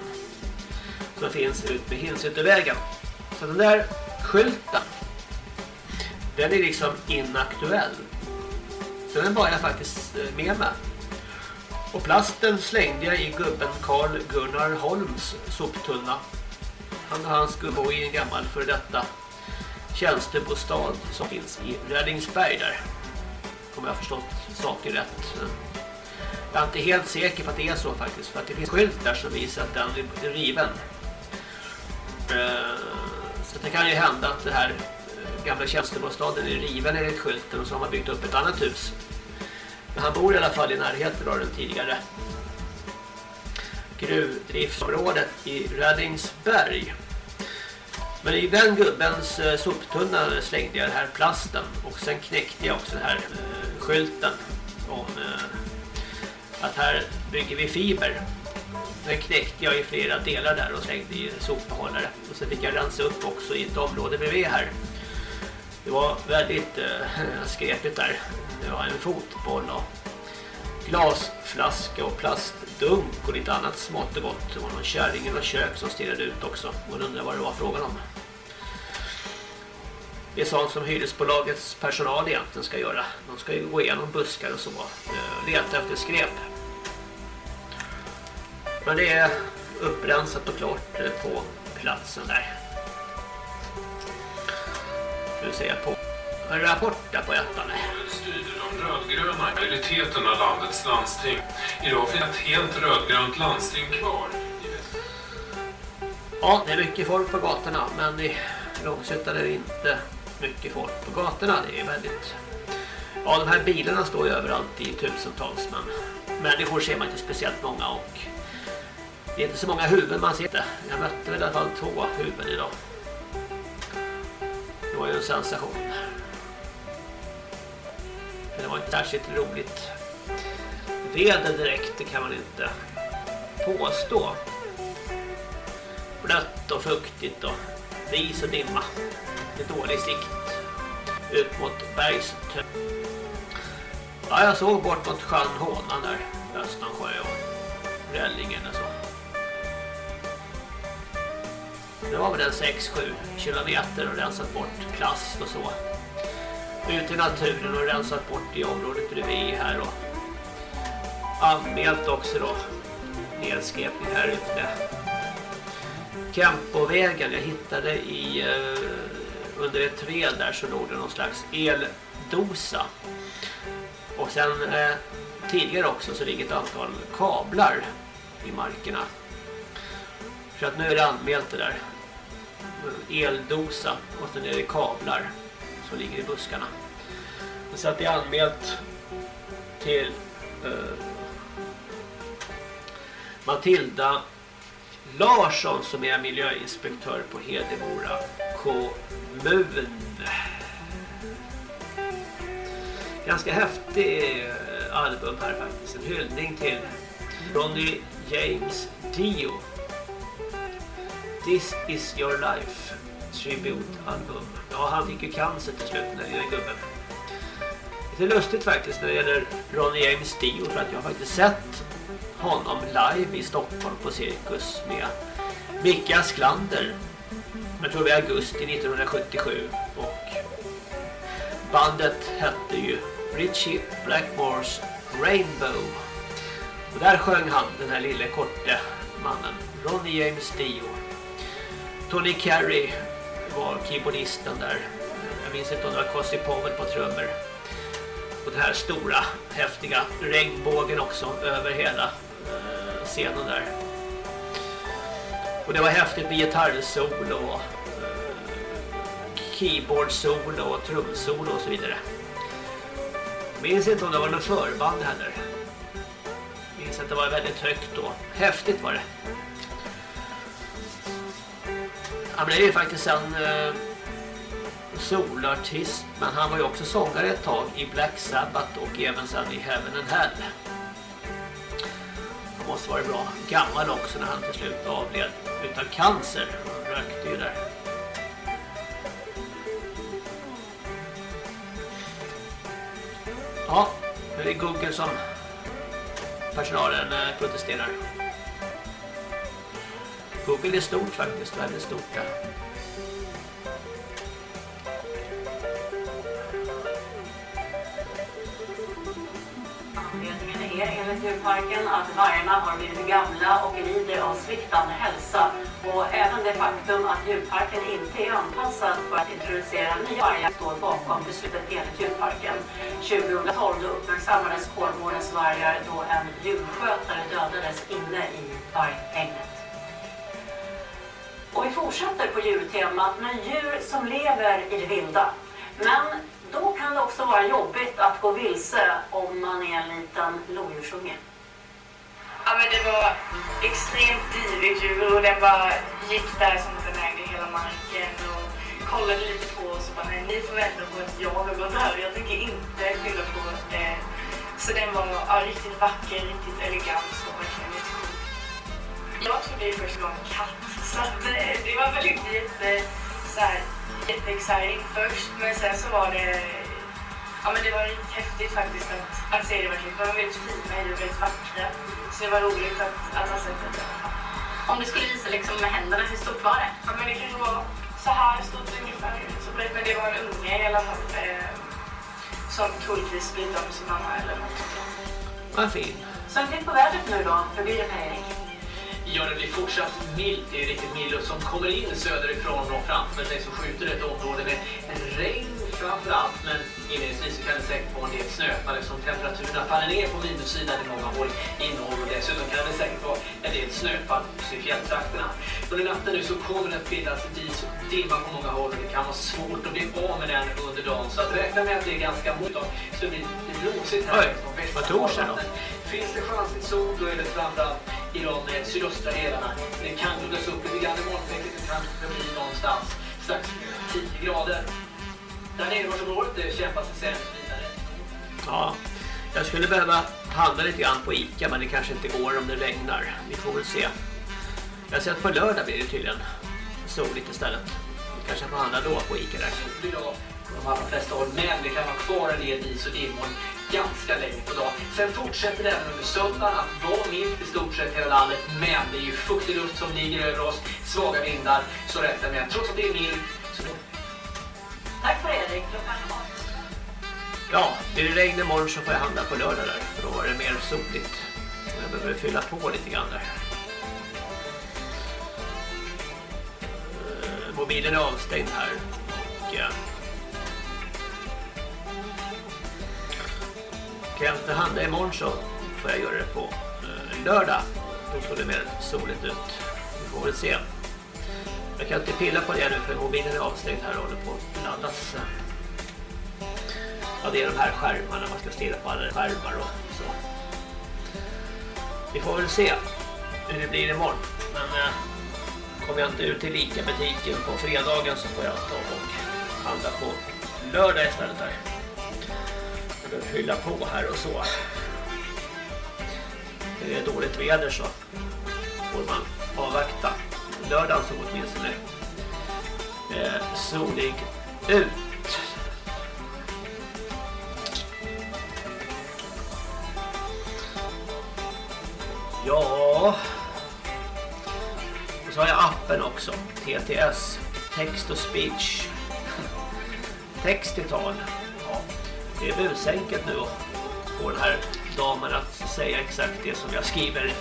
som finns ut med Hinshyttevägen. Så den där skylten den är liksom inaktuell. Så den var jag faktiskt eh, med mig. Och plasten slängde jag i gubben Carl Gunnar Holms soptunna. Han och hans gubbe bo i en gammal för detta tjänstebostad som finns i Räddningsberg där. Kommer jag har förstått saker rätt. Jag är inte helt säker på att det är så faktiskt. För att det finns skylt där som visar att den är riven. Eh, så det kan ju hända att det här eh, gamla tjänstebostaden är riven enligt skylten och så har man byggt upp ett annat hus. Han bor i alla fall i närheten av den tidigare gruvdriftsområdet i Rödingsberg. Men i den gubbens eh, soptunna slängde jag den här plasten och sen knäckte jag också den här eh, skylten om eh, att här bygger vi fiber. Den knäckte jag i flera delar där och slängde i sopbehållare. Och sen fick jag rensa upp också i ett område bredvid här. Det var väldigt skräpigt där. Det var en fotboll och glasflaska och plastdunk och lite annat smått och gott. Det var någon kärring i något kök som stirrade ut också. Man undrar vad det var frågan om. Det är sånt som hyresbolagets personal egentligen ska göra. De ska ju gå igenom buskar och så. Eh, leta efter skräp. Men det är upprensat och klart eh, på platsen där. Nu ser jag på rapport där på ettan. styrer de rödgröna majoriteten av landets landsting. Idag finns ett helt rödgrönt landsting kvar. Ja, det är mycket folk på gatorna men i Långshyttan är det inte mycket folk på gatorna. Det är väldigt... Ja, de här bilarna står ju överallt i tusentals, men människor ser man inte speciellt många och det är inte så många huvuden man ser. Jag mötte i alla fall två huvuden idag. Det var ju en sensation. Men det var inte särskilt roligt väder direkt, det kan man inte påstå. Blött och fuktigt och vis och dimma. Det är dålig sikt ut mot bergstö. Ja, jag såg bort mot sjön Hånan där, Östansjö och Rellingen och så. Det var väl en 6-7 kilometer och rensat bort plast och så. Ut i naturen och rensat bort i området bredvid här och anmält också då nedskräpning här ute. Kempovägen jag hittade i eh, under ett träd där så låg det någon slags eldosa. Och sen eh, tidigare också så ligger ett antal kablar i markerna. Så att nu är det anmält det där. Eldosa och sen är det kablar som ligger i buskarna. Så att det är anmält till eh, Matilda Larsson som är miljöinspektör på Hedemora kommun. Ganska häftig eh, album här faktiskt. En hyllning till Ronny James Dio. This is your life. Tribute-album. Ja, han fick ju cancer till slut den jag gubben. Lite lustigt faktiskt när det gäller Ronny James Dio för att jag har faktiskt sett honom live i Stockholm på Cirkus med Micke Asklander. Jag tror det var i augusti 1977 och bandet hette ju Richie Blackmores Rainbow. Och där sjöng han den här lille korte mannen Ronny James Dio. Tony Carey var keyboardisten där. Jag minns inte om det var Cossy Powell på trummor. Och den här stora, häftiga regnbågen också över hela eh, scenen där. Och det var häftigt med gitarrsolo och eh, keyboard-solo och trumsolo och så vidare. Minns inte om det var någon förband heller. Minns att det var väldigt högt då. Häftigt var det. Han blev ju faktiskt en eh, solartist men han var ju också sångare ett tag i Black Sabbath och även sen i Heaven and Hell. Han måste vara bra gammal också när han till slut avled utav cancer. Han rökte ju där. Ja, nu är det Google som personalen eh, protesterar. Google är stort faktiskt, väldigt stort där. Är enligt djurparken att vargarna har blivit gamla och lider av sviktande hälsa. Och även det faktum att djurparken inte är anpassad för att introducera nya vargar står bakom beslutet enligt djurparken. 2012 uppmärksammades Kolmårdens vargar då en djurskötare dödades inne i varghägnet. Och vi fortsätter på djurtemat med djur som lever i det vilda. Men då kan det också vara jobbigt att gå vilse om man är en liten lodjursunge. Ja, men det var extremt divigt djur och den bara gick där som den ägde hela marken och kollade lite på oss och bara nej, ni får vänta på att jag har gått över. Jag tänker inte skylla på det. Så den var ja, riktigt vacker, riktigt elegant och verkligen jättecool. Jag trodde ju först det var en katt så att, eh, det var väl inte jätte, eh, så här, jätteexciting först men sen så var det Ja men det var riktigt häftigt faktiskt att, att se det verkligen. De var väldigt fina djur, väldigt vackra. Så det var roligt att, att ha sett det. Om du skulle visa liksom med händerna, hur stort var det? Ja men det kanske var så här stort ungefär. Så brett, men det var en unge i alla fall. Eh, som troligtvis split om sin mamma eller något sånt. Vad fin. Så en titt på vädret nu då, hur blir det med Erik? Ja, det blir fortsatt milt. Det är riktigt mild luft som kommer in söderifrån och framför sig så skjuter ett område med regn framförallt, men inledningsvis så kan det säkert vara en del snöfall eftersom temperaturerna faller ner på minussidan i många håll i norr och dessutom kan det säkert vara en del snöfall i fjälltrakterna. Under natten nu så kommer det att bildas dis och dimma på många håll och det kan vara svårt att bli av med den under dagen. Så att räkna med att det är ganska mot så det blir lite blåsigt här. Oj, västra på torsdag då? Finns det chans till sol då är det framförallt i de eh, sydöstra delarna. Det kan rullas upp lite grann i molntäcket och kan det bli någonstans strax 10 grader. Där nere Varsågårdet det kämpas det sen vidare. Ja, jag skulle behöva handla lite grann på Ica men det kanske inte går om det regnar. Vi får väl se. Jag har sett på lördag blir det tydligen soligt istället. Vi kanske får handla då på Ica där. De allra flesta håll, men det kan vara kvar en del dis och dimmor ganska länge på dagen. Sen fortsätter det även under söndagen att vara milt i stort sett hela landet, men det är ju fuktig luft som ligger över oss, svaga vindar, så räknar med att trots att det är milt så Tack för Erik. Klockan åtta. Ja, blir det regn imorgon så får jag handla på lördag där. För då är det mer soligt. Och Jag behöver fylla på lite grann där. Eh, mobilen är avstängd här. Och, eh, kan jag inte handla imorgon så får jag göra det på eh, lördag. Då såg det mer soligt ut. Vi får väl se. Jag kan inte pilla på det nu för mobilen är avstängd här och håller på att laddas. Eh, ja, det är de här skärmarna man ska stirra på alla skärmar och så. Vi får väl se hur det blir imorgon. Men eh, kommer jag inte ut till Ica-butiken på fredagen så får jag ta och handla på lördag istället där. Jag behöver fylla på här och så. Det är dåligt väder så får man avvakta lördagen så åtminstone eh, solig ut. Ja. Och så har jag appen också. TTS. Text och speech. Text till tal. Ja. Det är busenkelt nu att få den här damen att säga exakt det som jag skriver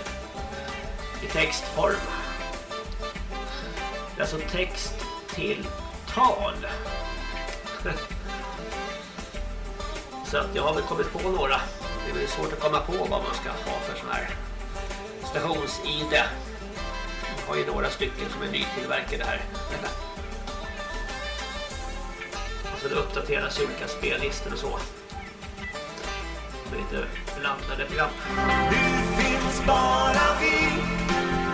i textform. Det är alltså text till tal. Så att jag har väl kommit på några. Det är väl svårt att komma på vad man ska ha för sån här stations-ID. Jag har ju några stycken som är nytillverkade här. Och så det uppdateras ju olika spellistor och så. Med lite blandade program. Du finns bara vi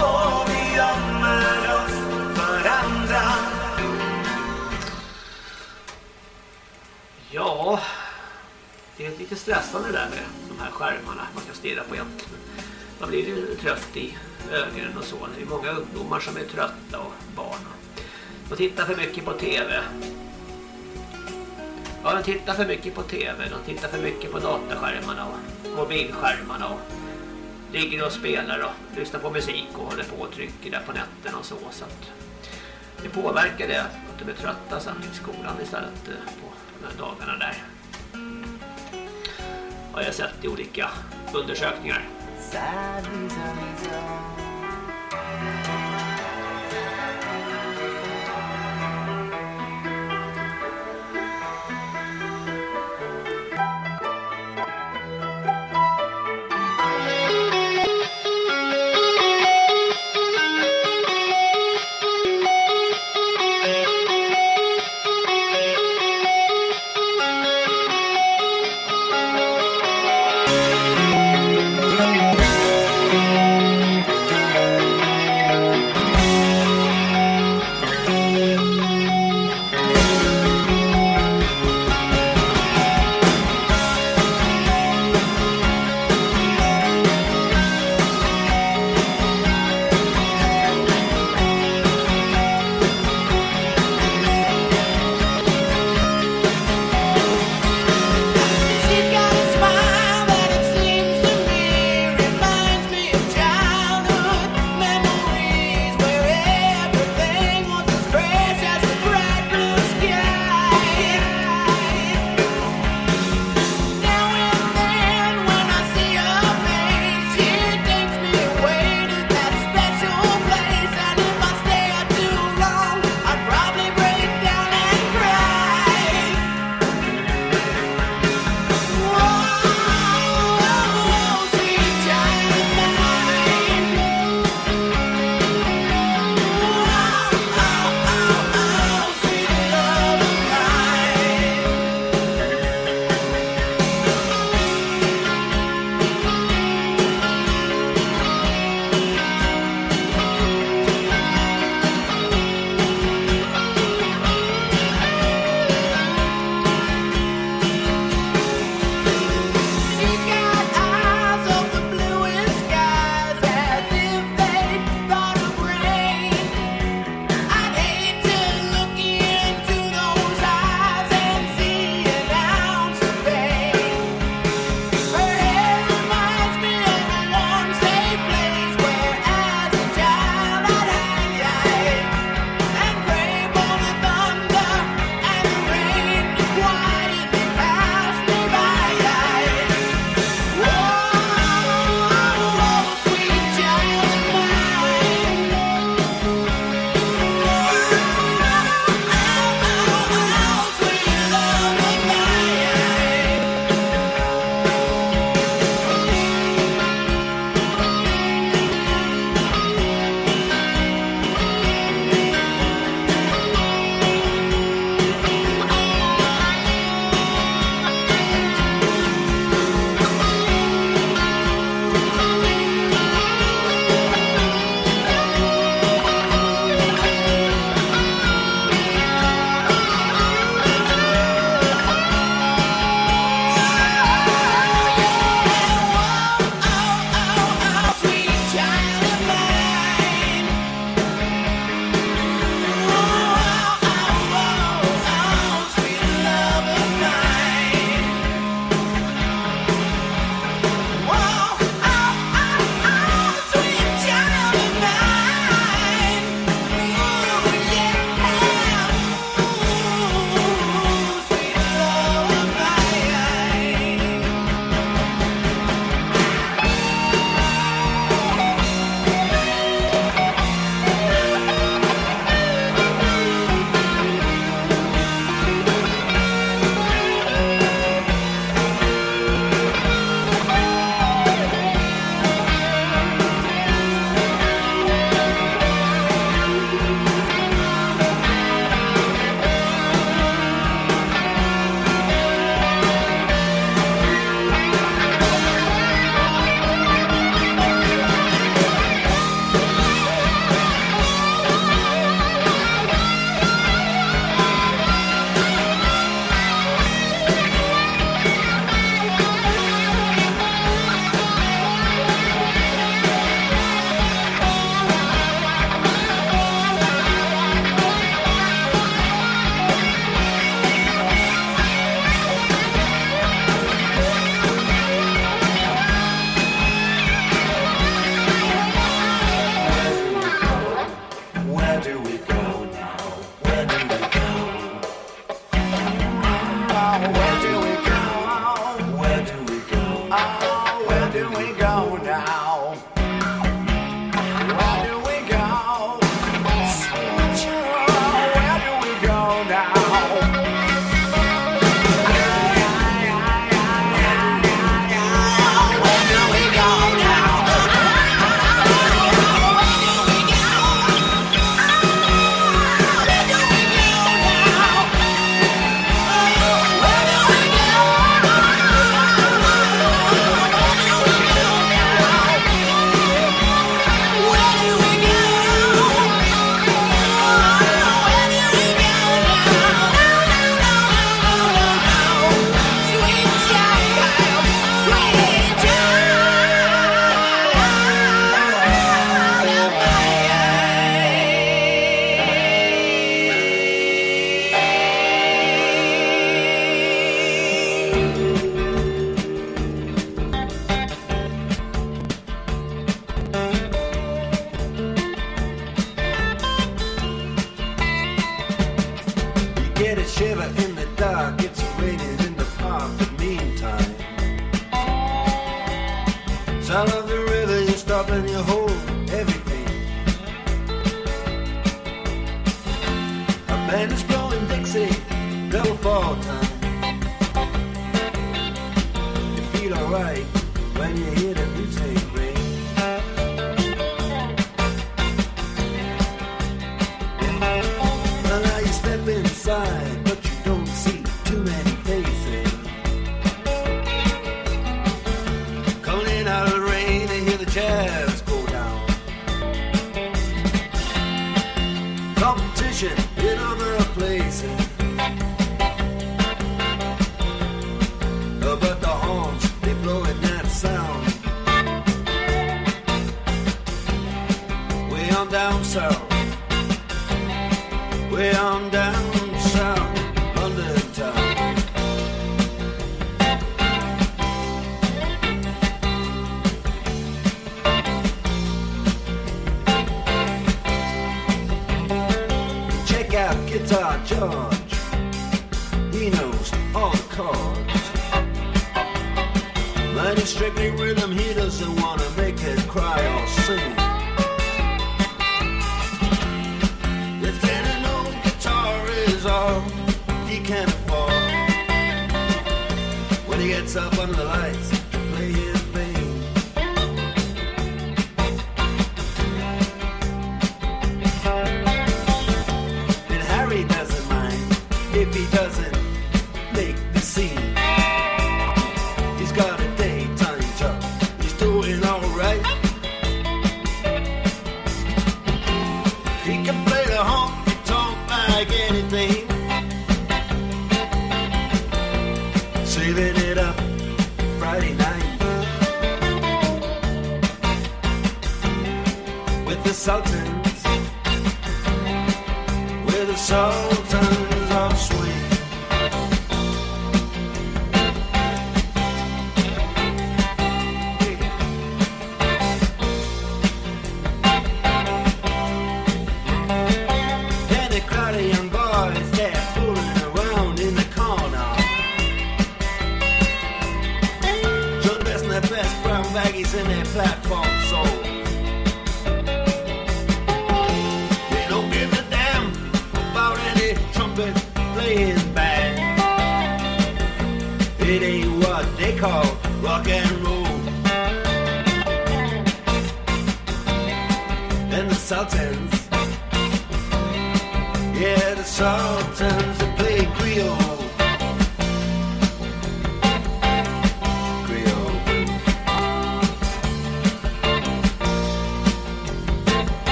och vi gömmer oss varandra. Ja, det är lite stressande där med de här skärmarna man kan stirra på egentligen. Man blir ju trött i ögonen och så. Det är många ungdomar som är trötta och barn. De tittar för mycket på tv. Ja, de tittar för mycket på tv. De tittar för mycket på dataskärmarna och mobilskärmarna och ligger och spelar och lyssnar på musik och håller på och trycker där på nätten och så. så att det påverkar det att de är trötta sen i skolan istället eh, på de här dagarna där. Har jag sett i olika undersökningar.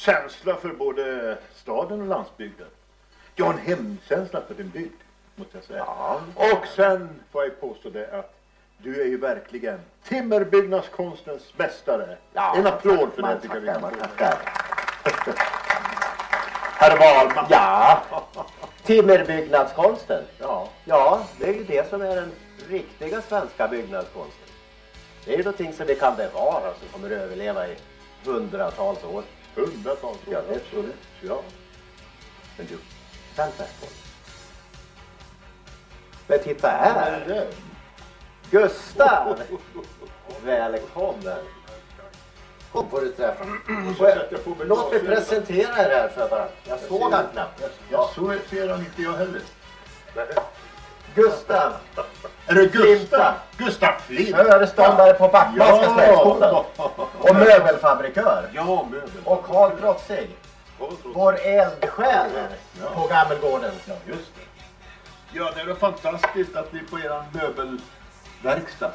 Känsla för både staden och landsbygden. Jag har en hemkänsla för din bygd, måste jag säga. Och sen får jag påstå det att Du är ju verkligen timmerbyggnadskonstens mästare. en applåd för det tycker jag vi kan. Herr Wahlman. Ja, timmerbyggnadskonsten. Ja. Ja, det är ju det som är den riktiga svenska byggnadskonsten. Det är ju någonting som vi kan bevara som kommer att överleva i hundratals år. Hundratals år? Ja, absolut. Ja. Men du, vänt här på Men titta här! Gustav! Välkommen! Kom får du träffa. Jag- Låt mig presentera er här för varandra. Jag såg han knappt. Jag såg ser han inte jag heller. Gustav! Är det Gustav? Gustav Flint? Föreståndare på Backmanska Ja. Och möbelfabrikör. Ja, möbel. Och Karl Trotzig. Vår eldsjäl här på Gammelgården. Ja, just det. Ja, det är fantastiskt att ni på er möbelverkstad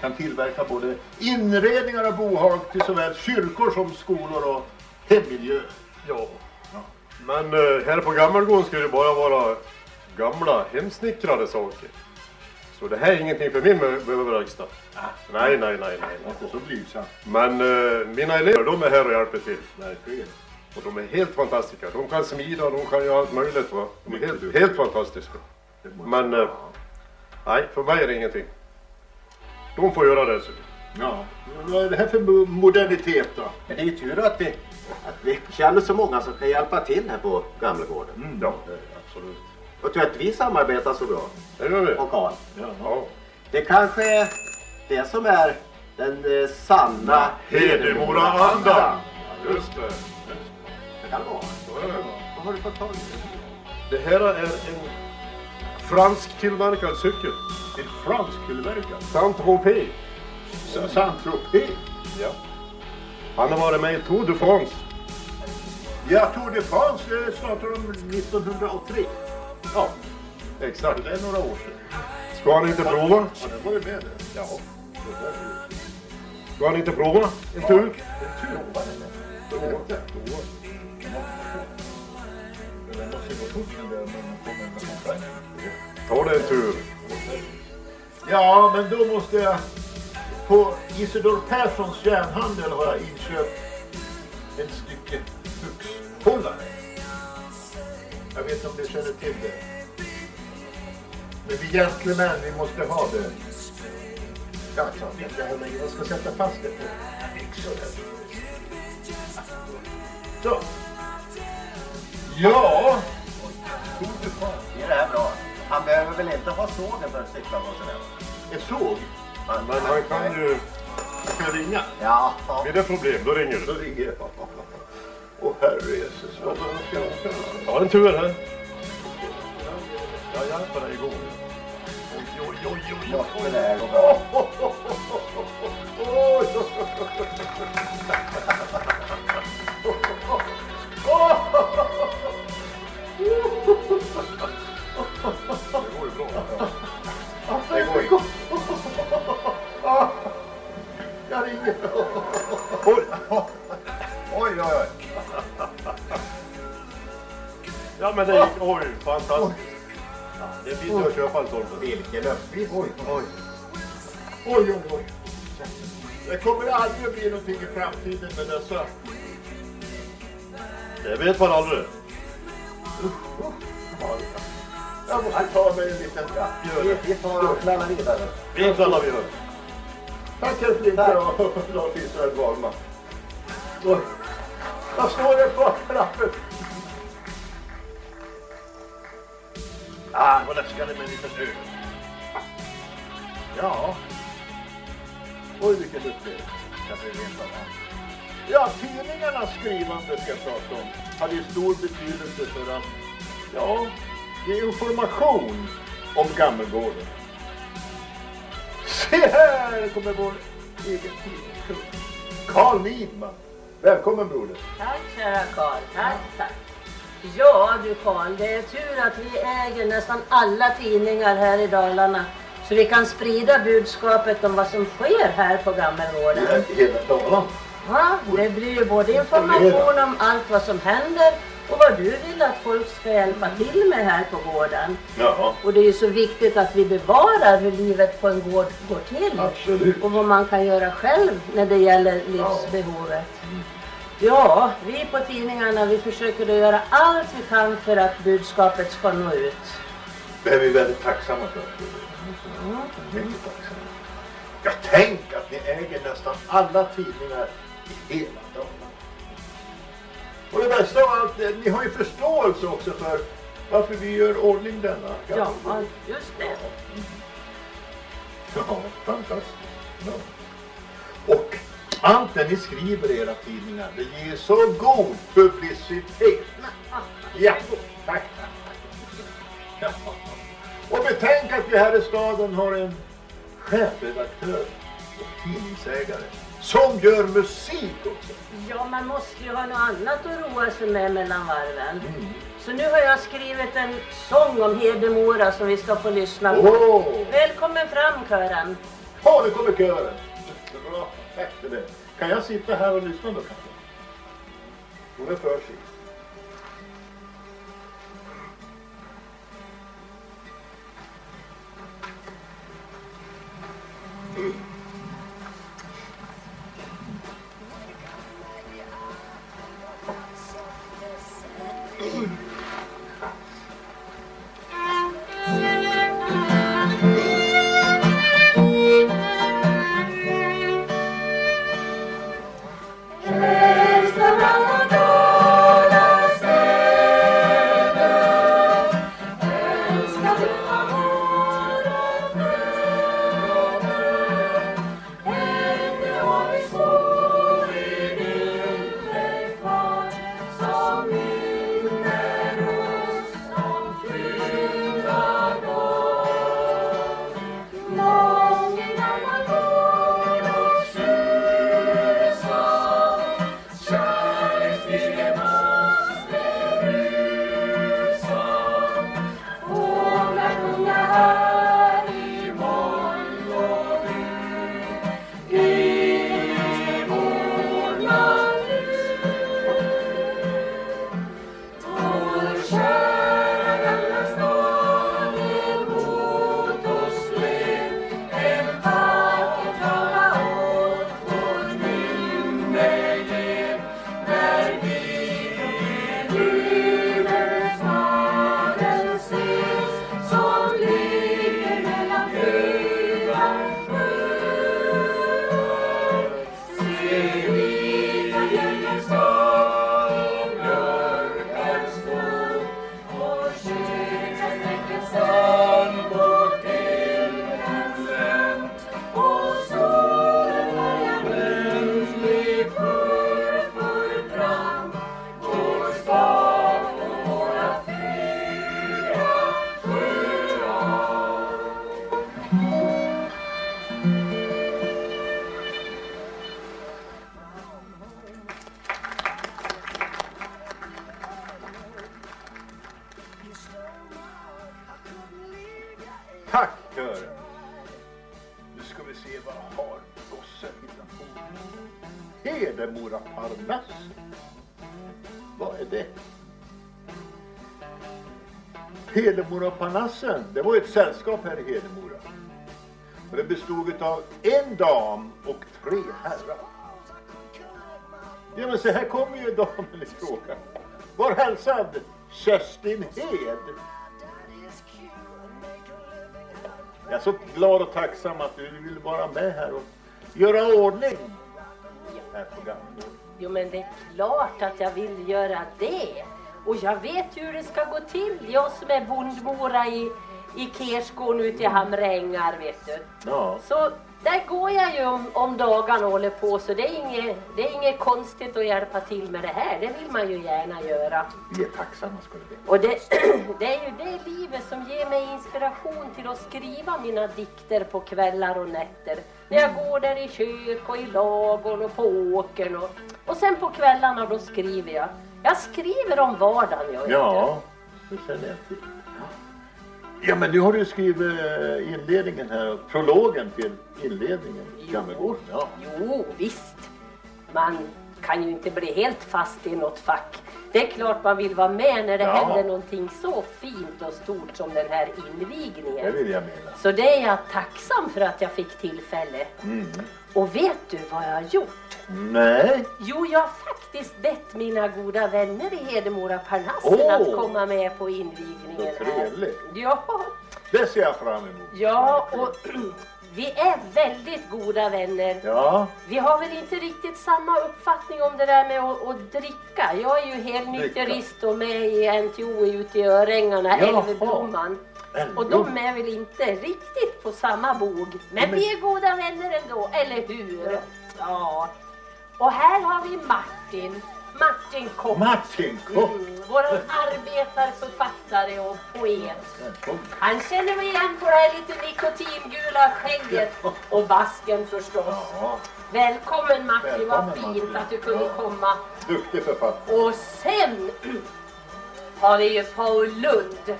kan tillverka både inredningar och bohag till såväl kyrkor som skolor och hemmiljö. Ja. Men eh, här på Gammelgården ska det bara vara gamla hemsnickrade saker. Så det här är ingenting för min mö- möbelverkstad. Nej, nej, nej, nej. Inte så blygsam. Men eh, mina elever, de är här och hjälper till. Verkligen. Och de är helt fantastiska. De kan smida, de kan göra allt möjligt. Va? De är helt, helt fantastiska. Men eh, nej, för mig är det ingenting. De får göra det. Så. Ja, vad är det här för mo- modernitet då? Men det är ju tur att vi, att vi känner så många som kan hjälpa till här på Gammelgården. Ja, absolut. Och tror att vi samarbetar så bra. Det gör vi. Och Karl. Ja. Det kanske är det som är den eh, sanna Hedemora-andan. Just det. Det kan det vara. Vad har du fått tag i? Det här är en fransk tillverkad cykel. En fransk tillverkad? Saint-Tropez. Saint-Tropez? Ja. Han har varit med i Tour de France. Ja, Tour de France det startade de 1903. Ja, exakt. Det är några år sedan. Ska han inte prova? Ja, det var ju med det. Ja. Ska han inte prova en tur? Ta dig en tur. Ja, men då måste jag... På Isidor Perssons järnhandel har jag inköpt en stycke huxhållare. Jag vet inte om du känner till det. Men vi gentlemän, vi måste ha det. Ja, jag vet inte hur länge jag ska sätta fast det på. Så. Ja. Är det här bra? Han behöver väl inte ha sågen för att cykla på sådär? En såg? Men han kan ju... Jag kan ringa. Ja. Blir det problem, då ringer Då du. ringer jag. Åh herre Jesus, vad ska jag åka? Ta en tur här. Jag hjälper dig igång. Oj, oj, oj, oj, oj. Måste det här gå bra? Det går ju bra. Det går ju. Jag ringer. Oj. Oj, oj, oj. Ja men det gick, oj, fantastiskt. Ja, det är fint att köpa en sån. Vilken uppgift. Oj, oj. Oj, oj, oj. Det kommer aldrig att bli någonting i framtiden med dessa. Det vet man aldrig. Jag måste ta mig en liten... Vi, vi tar och knallar vidare. Vi knallar vidare. Tack herr Flinta och Lars Israel Wahlman. Vad står det på knappen? Ah, vad läskande med en liten öl. Ja. Oj, vilken upplevelse. Ja, tidningarnas skrivande ska jag prata om. Hade ju stor betydelse för att, ja, ge information om Gammelgården. Se här kommer vår egen tidningskung. Carl Lidman. Välkommen broder. Tack kära Karl, tack, tack. Ja du Karl, det är tur att vi äger nästan alla tidningar här i Dalarna. Så vi kan sprida budskapet om vad som sker här på Gammelgården. Hela Dalarna. Ja, det blir ju både information om allt vad som händer och vad du vill att folk ska hjälpa till med här på gården. Ja. Och det är ju så viktigt att vi bevarar hur livet på en gård går till. Absolut. Och vad man kan göra själv när det gäller livsbehovet. Ja, vi på tidningarna vi försöker då göra allt vi kan för att budskapet ska nå ut. Det är vi väldigt tacksamma för. Mycket tacksamma. Jag tänk att ni äger nästan alla tidningar i hela Dalarna. Och det bästa av allt att ni har ju förståelse också för varför vi gör ordning denna. Ja, just det. Ja, fantastiskt. Ja. Och allt det ni skriver i era tidningar, det ger så god publicitet. Ja, tack. Ja. Och betänk att vi här i staden har en chefredaktör och tidningsägare som gör musik också. Ja, man måste ju ha något annat att roa sig med mellan varven. Så nu har jag skrivit en sång om Hedemora som vi ska få lyssna på. Åh! Välkommen fram kören. Ja, nu kommer kören. Bra, tack för det. Kan jag sitta här och lyssna då kanske? Hon är för sig. Mm. Ett sällskap här i Hedemora. Och det bestod av en dam och tre herrar. Ja men se här kommer ju damen i fråga. Var hälsad Kerstin Hed. Jag är så glad och tacksam att du vill vara med här och göra ordning här på Gammelgården. Jo men det är klart att jag vill göra det. Och jag vet ju hur det ska gå till. Jag som är bondmora i, i Kersgården ute i Hamrängar vet du. Ja. Så där går jag ju om, om dagarna och håller på så det är, inget, det är inget konstigt att hjälpa till med det här. Det vill man ju gärna göra. Vi är tacksamma du veta. Och det, det är ju det livet som ger mig inspiration till att skriva mina dikter på kvällar och nätter. När jag går där i kök och i ladugården och på åkern och, och sen på kvällarna då skriver jag. Jag skriver om vardagen jag Ja, det känner jag till. Ja men nu har du skrivit eh, inledningen här, prologen till inledningen. Gammelgården. Ja. Jo, visst. Man kan ju inte bli helt fast i något fack. Det är klart man vill vara med när det Ja. händer någonting så fint och stort som den här invigningen. Det vill jag mena. Så det är jag tacksam för att jag fick tillfälle. Mm. Och vet du vad jag har gjort? Nej. Jo, jag har faktiskt bett mina goda vänner i Hedemora palatsen Åh! att komma med på invigningen Så trevligt. Ja, Det ser jag fram emot. ja, och vi är väldigt goda vänner. Ja. Vi har väl inte riktigt samma uppfattning om det där med att, att dricka. Jag är ju helnykterist och med i NTO ute i Örängarna. Älvblomman. Och de är väl inte riktigt på samma bog. Men vi är goda vänner ändå, eller hur? Ja. Och här har vi Martin. Martin Kopp. Martin Kopp. Mm, vår arbetarförfattare och poet. Han känner mig igen på det här lite nikotingula skägget. Och basken förstås. Välkommen Martin, vad fint Martin. att du kunde komma. Duktig författare. Och sen har vi ju Paul Lund.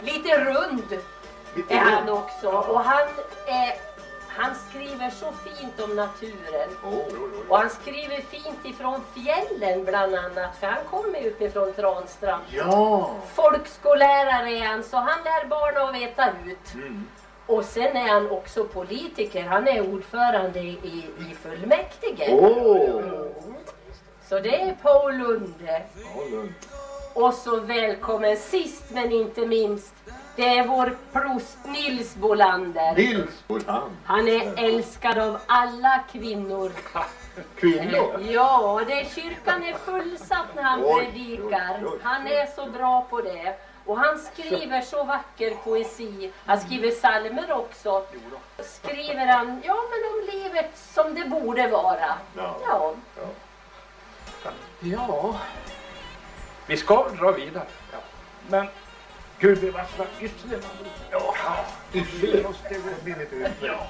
Lite rund Lite är han också. Och han, är, han skriver så fint om naturen. Och han skriver fint ifrån fjällen bland annat. För han kommer ju uppifrån Transtrand. Ja. Folkskollärare är han, så han lär barn att veta ut. Mm. Och sen är han också politiker. Han är ordförande i, i fullmäktige. Åh. Mm. Så det är Paul Lunde. Och så välkommen sist men inte minst. Det är vår prost Nils Bolander. Nils Bolander. Han är älskad av alla kvinnor. Kvinnor? Ja, det, kyrkan är fullsatt när han predikar. Han är så bra på det. Och han skriver så vacker poesi. Han skriver psalmer också. Skriver han, ja men om livet som det borde vara. Ja. Ja. Ja, vi ska dra vidare. Men gudbevars vad ytterligare Ja, ytterligare. Måste gå bli lite ja.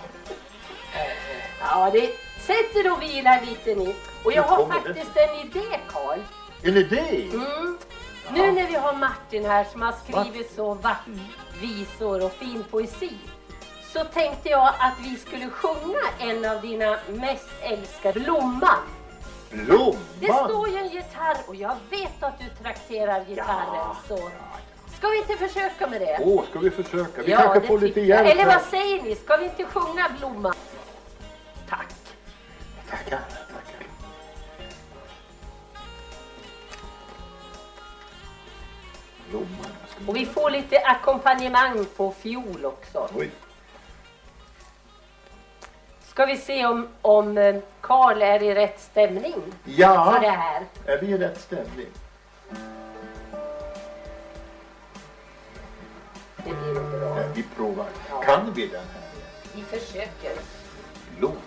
Ja, det sätter och vilar lite ni. Och jag har det? faktiskt en idé Karl. En idé? Mm. Nu när vi har Martin här som har skrivit så vackra visor och fin poesi. Så tänkte jag att vi skulle sjunga en av dina mest älskade Blomman. Blomman? Det står ju en gitarr och jag vet att du trakterar gitarren. Så ska vi inte försöka med det? Åh, ska vi försöka? Vi Ja, kanske får lite tycker jag. hjälp Eller här. vad säger ni? Ska vi inte sjunga Blomman? Tack. Tackar, tackar. Blomman. Och vi får lite ackompanjemang på fiol också. Oj. Ska vi se om, om eh, Karl är i rätt stämning Ja. för det här. Är vi i rätt stämning? Det blir nog bra. Ja, vi provar. Kan vi den här? Vi försöker. Blomman.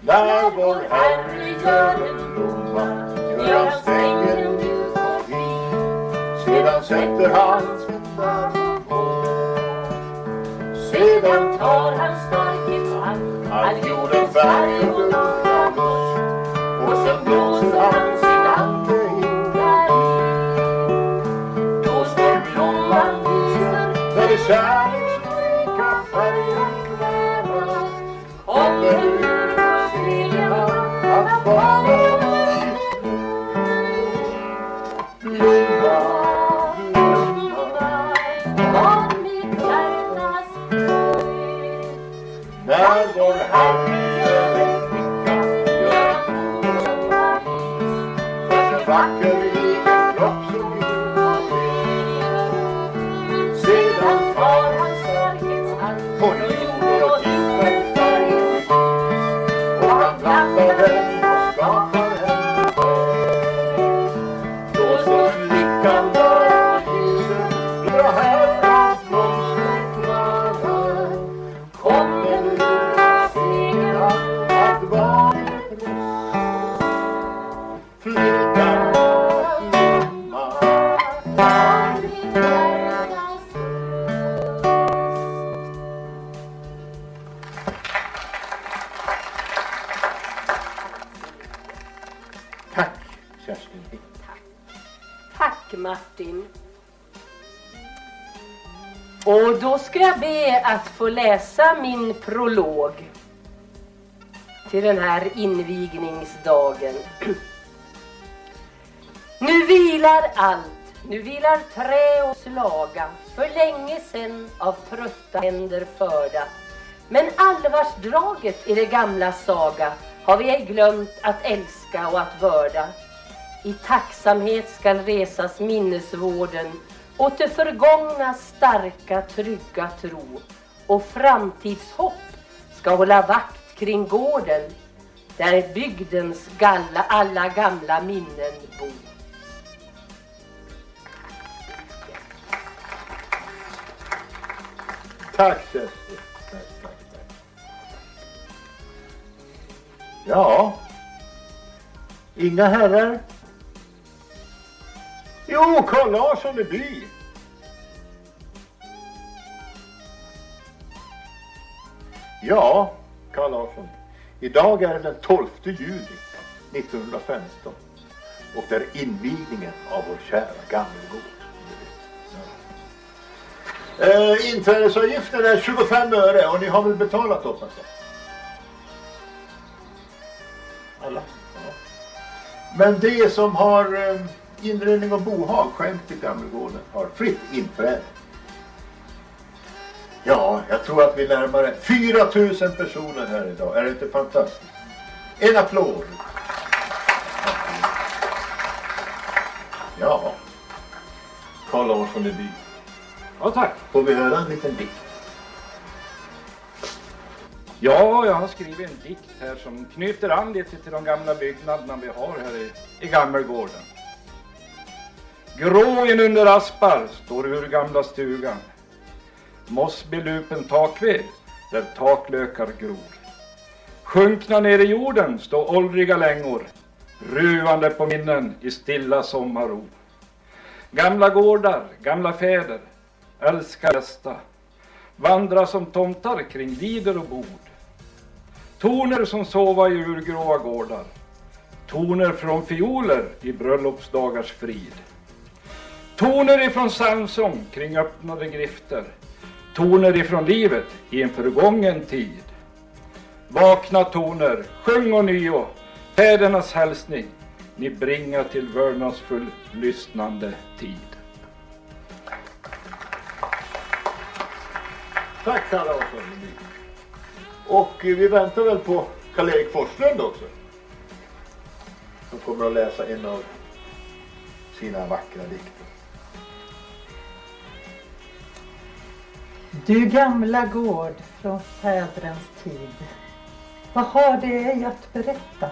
När vår Herre gör en blomma gör han strängen mjuk och fin Sedan sätter han sin början på Sedan tar han starkets hand all jordens färg och dunkla lust och sen blåser han kärleksrika färger klämmer Kommer ur på stigarna att vara Blomma, blomma av mitt hjärtas färg. När vår Herre då ska jag be att få läsa min prolog. till den här invigningsdagen. Nu vilar allt, nu vilar trä och slaga, för länge sen av trötta händer förda. Men allvarsdraget i det gamla saga har vi ej glömt att älska och att vörda. I tacksamhet skall resas minnesvården åt det förgångna starka trygga tro och framtidshopp ska hålla vakt kring gården där bygdens galla, alla gamla minnen bor. Tack Kerstin. Tack, tack, tack. Ja. Inga herrar? Jo, Carl Larsson i by. Ja, Carl Larsson. Idag är det den 12 juli 1915. Och det är invigningen av vår kära gammelgård. Eh, inträdesavgiften är 25 öre och ni har väl betalat hoppas jag? Alla? Ja. Men det som har eh, inredning och bohag skänkt till Gammelgården har fritt inträde. Ja, jag tror att vi är närmare 4000 personer här idag. Är det inte fantastiskt? En applåd! Ja. Carl Larsson i by. Ja, tack. Får vi höra en liten dikt? Ja, jag har skrivit en dikt här som knyter an lite till de gamla byggnaderna vi har här i, i Gammelgården. Grå in under aspar står urgamla stugan. Mossbelupen takved där taklökar gror. Sjunkna ner i jorden står åldriga längor Ruvande på minnen i stilla sommarro. Gamla gårdar, gamla fäder, älskar gästa vandra som tomtar kring lider och bord. Toner som sova i urgråa gårdar. Toner från fioler i bröllopsdagars frid. Toner ifrån psalmsång kring öppnade grifter. Toner ifrån livet i en förgången tid. Vakna toner, sjung ånyo fädernas hälsning ni bringa till vördnadsfull lyssnande tid. Tack Kalle Och eh, vi väntar väl på Karl-Erik Forslund också. Som kommer att läsa en av sina vackra dikter. Du gamla gård från fädrens tid. Vad har det ej att berätta?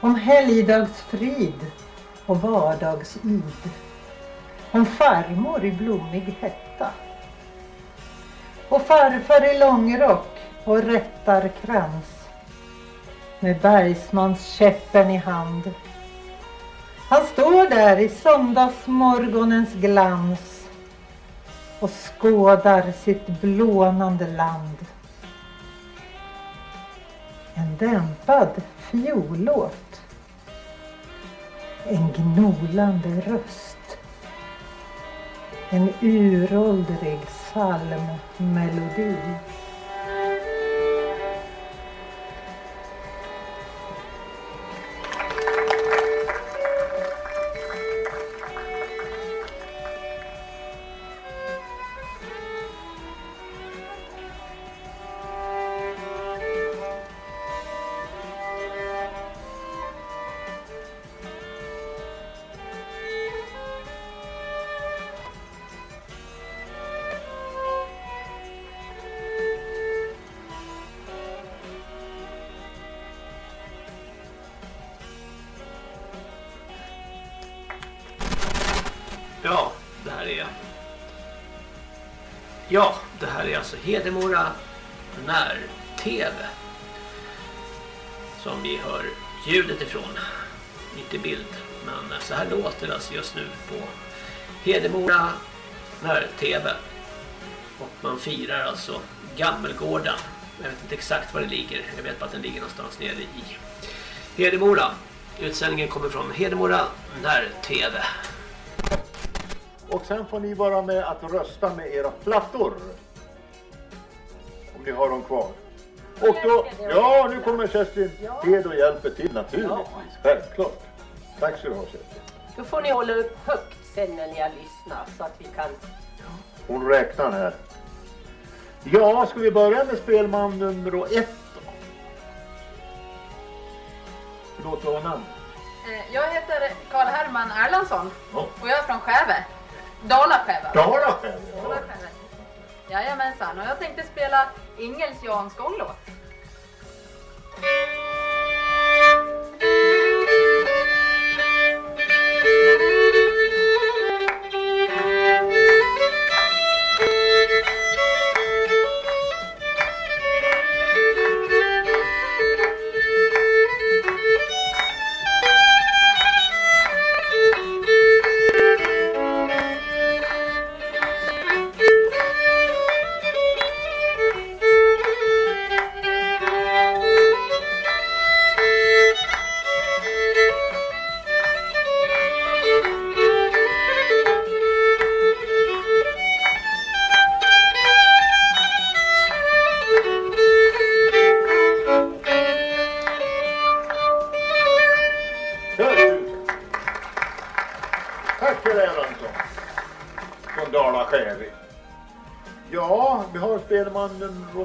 Om helgdagsfrid och vardagsid. Om farmor i blommig hetta. Och farfar i långrock och rättarkrans. Med bergsmanskäppen i hand. Han står där i söndagsmorgonens glans och skådar sitt blånande land. En dämpad fiollåt. En gnolande röst. En uråldrig psalmmelodi. Gammelgården. Jag vet inte exakt var det ligger. Jag vet bara att den ligger någonstans nere i Hedemora. Utsändningen kommer från Hedemora när-tv. Och sen får ni vara med att rösta med era plattor. Om ni har dem kvar. Och då, ja, nu kommer Kerstin Hed och hjälper till naturligtvis. Självklart. Tack ska du ha Kerstin. Då får ni hålla upp högt sen när ni har lyssnat så att vi kan... Hon räknar här. Ja, ska vi börja med spelman nummer ett då? Förlåt, vad var namnet? Jag heter Karl Herman Erlandsson Ja. och jag är från Skäve. Dala-Skäve. Dala-Skäve, ja. Jajamensan, och jag tänkte spela Ingels Jans gånglåt.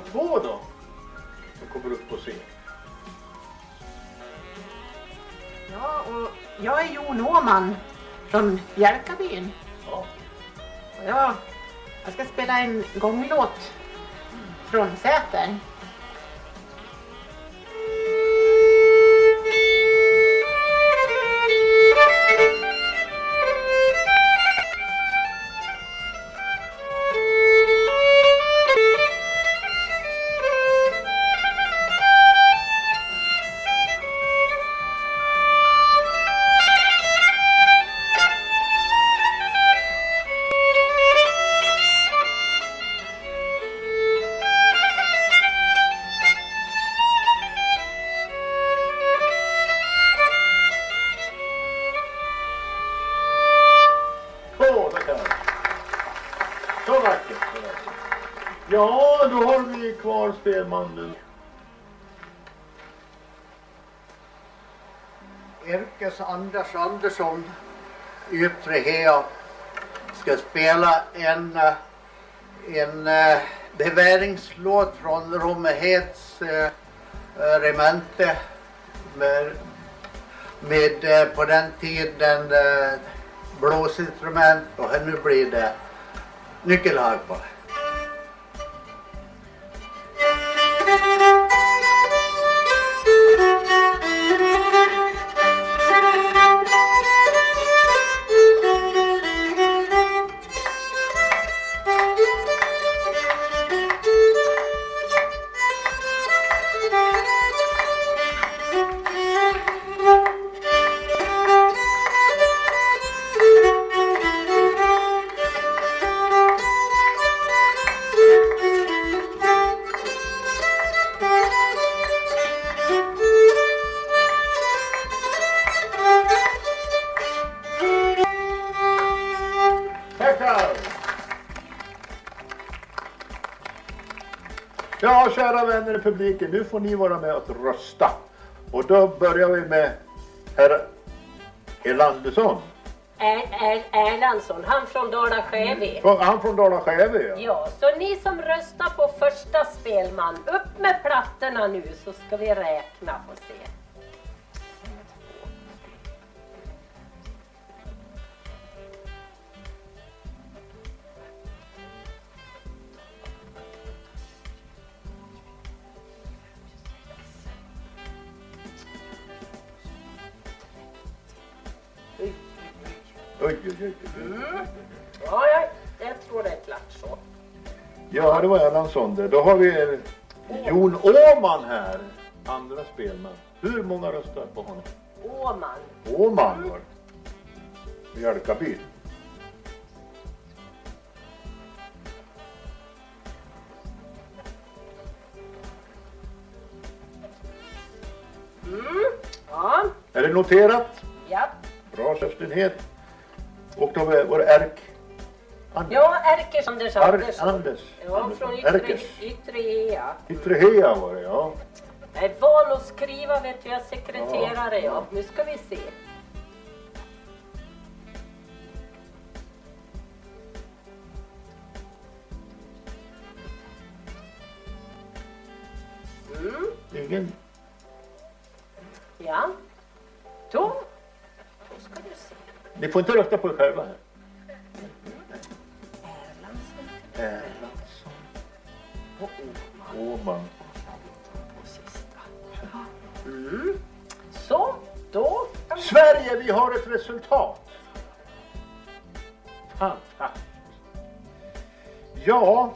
Spelman Anders Andersson, Yttre Hea, ska spela en, eh, en eh, beväringslåt från Romeheds eh, regemente. med, med eh, på den tiden blåsinstrument och nu blir det nyckelharpa. Publiken, nu får ni vara med och rösta. Och då börjar vi med herr Erlandersson. Er, er, Erlandsson, han från Dala-Skävi. Från- Han från Dala-Skäve, ja. Ja, så ni som röstar på första spelman, upp med plattorna nu så ska vi räkna och se. Oj, oj. oj, oj. Ja, ja, jag tror det är klart så. Ja, det var Erlandsson det. Då har vi Jon Åman här, andra spelman. Hur många röstar på honom? Åman. Åman var det. Mjölkaby. Mm. Ja, Är det noterat? ja. Bra Kerstin. Och då var det Erk Ja, Erkers Anders Andersson. Anders. Ja, från Yttre, Hea. Yttre Hea var det, ja. Jag är van att skriva vet du, jag är sekreterare ja. Nu ska vi se. Mm, Ingen... ja. Då, Ni får inte rösta på er själva här. Erlandsson. Och Åman. Mm. Så, då. Sverige, vi har ett resultat. Fantastiskt. Ja,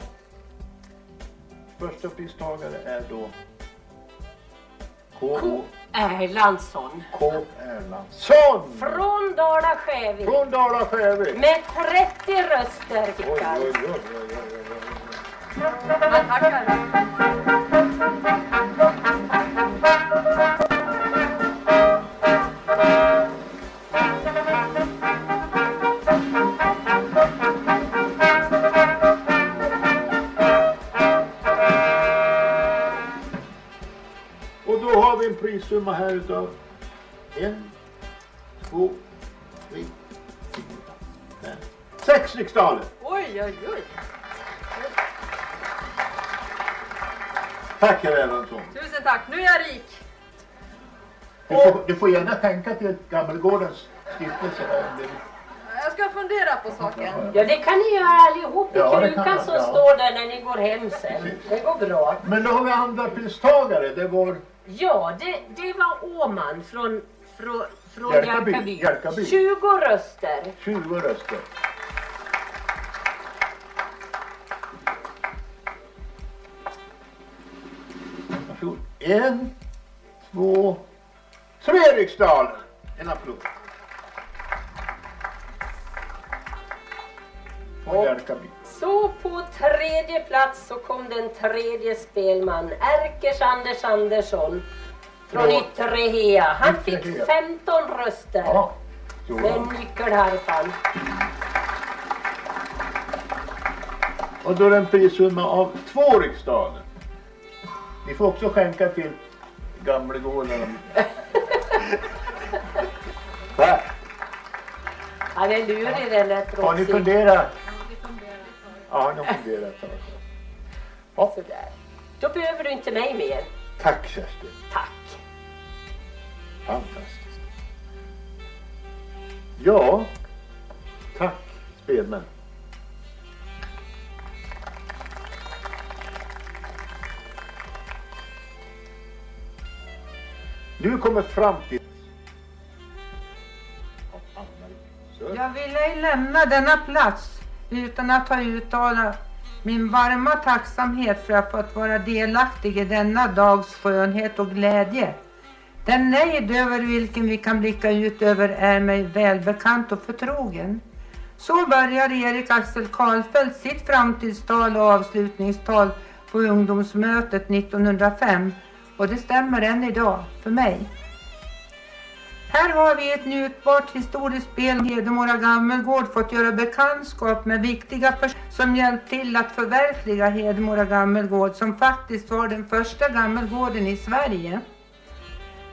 första pristagare är då K. K. Erlandsson. K. Erlandsson. Från Dala-Skävik. Från Dala-Skävik. Med 30 röster fick han. oj, oj, oj, oj, oj, oj. Man tackar. Vi en prissumma här utav en, två, tre, fyra, fem, sex riksdaler. Oj, oj, oj. Tack herr Erlandsson. Tusen tack. Nu är jag rik. Du får, du får gärna skänka till Gammelgårdens stiftelse. här om Jag ska fundera på saken. Ja, det kan ni göra allihop i Ja, det kan krukan man, som ja. står där när ni går hem sen. Det går bra. Men då har vi andra pristagare. Det var Ja, det, det var Åman från, från, från Hjälkaby. Hjälkaby. Hjälkaby. 20 röster. 20 röster. Varsågod. En, två, tre riksdaler. En applåd. Och Hjälkaby. Så på tredje plats så kom den tredje spelman, Erkers Anders Andersson från Ja. Yttre Hea. Han fick Hea. 15 röster Ja, med nyckelharpan. Och då är det en prissumma av två riksdaler. Ni får också skänka till Gamlegården. Han är lurig den där Har ni Trotsig. funderat? Ja, har ni funderat? Ja. Sådär. Då behöver du inte mig mer. Tack Kerstin. Tack. Fantastiskt. Ja, tack spelmän. Nu kommer framtid. Jag vill ej lämna denna plats utan att ha uttalat min varma tacksamhet för att ha fått vara delaktig i denna dags skönhet och glädje. Den nejd över vilken vi kan blicka ut över är mig välbekant och förtrogen. Så börjar Erik Axel Karlfeldt sitt framtidstal och avslutningstal på ungdomsmötet 1905 och det stämmer än idag för mig. Här har vi ett njutbart historiskt spel. Hedemora Gammelgård fått göra bekantskap med viktiga personer som hjälpt till att förverkliga Hedemora Gammelgård som faktiskt var den första gammelgården i Sverige.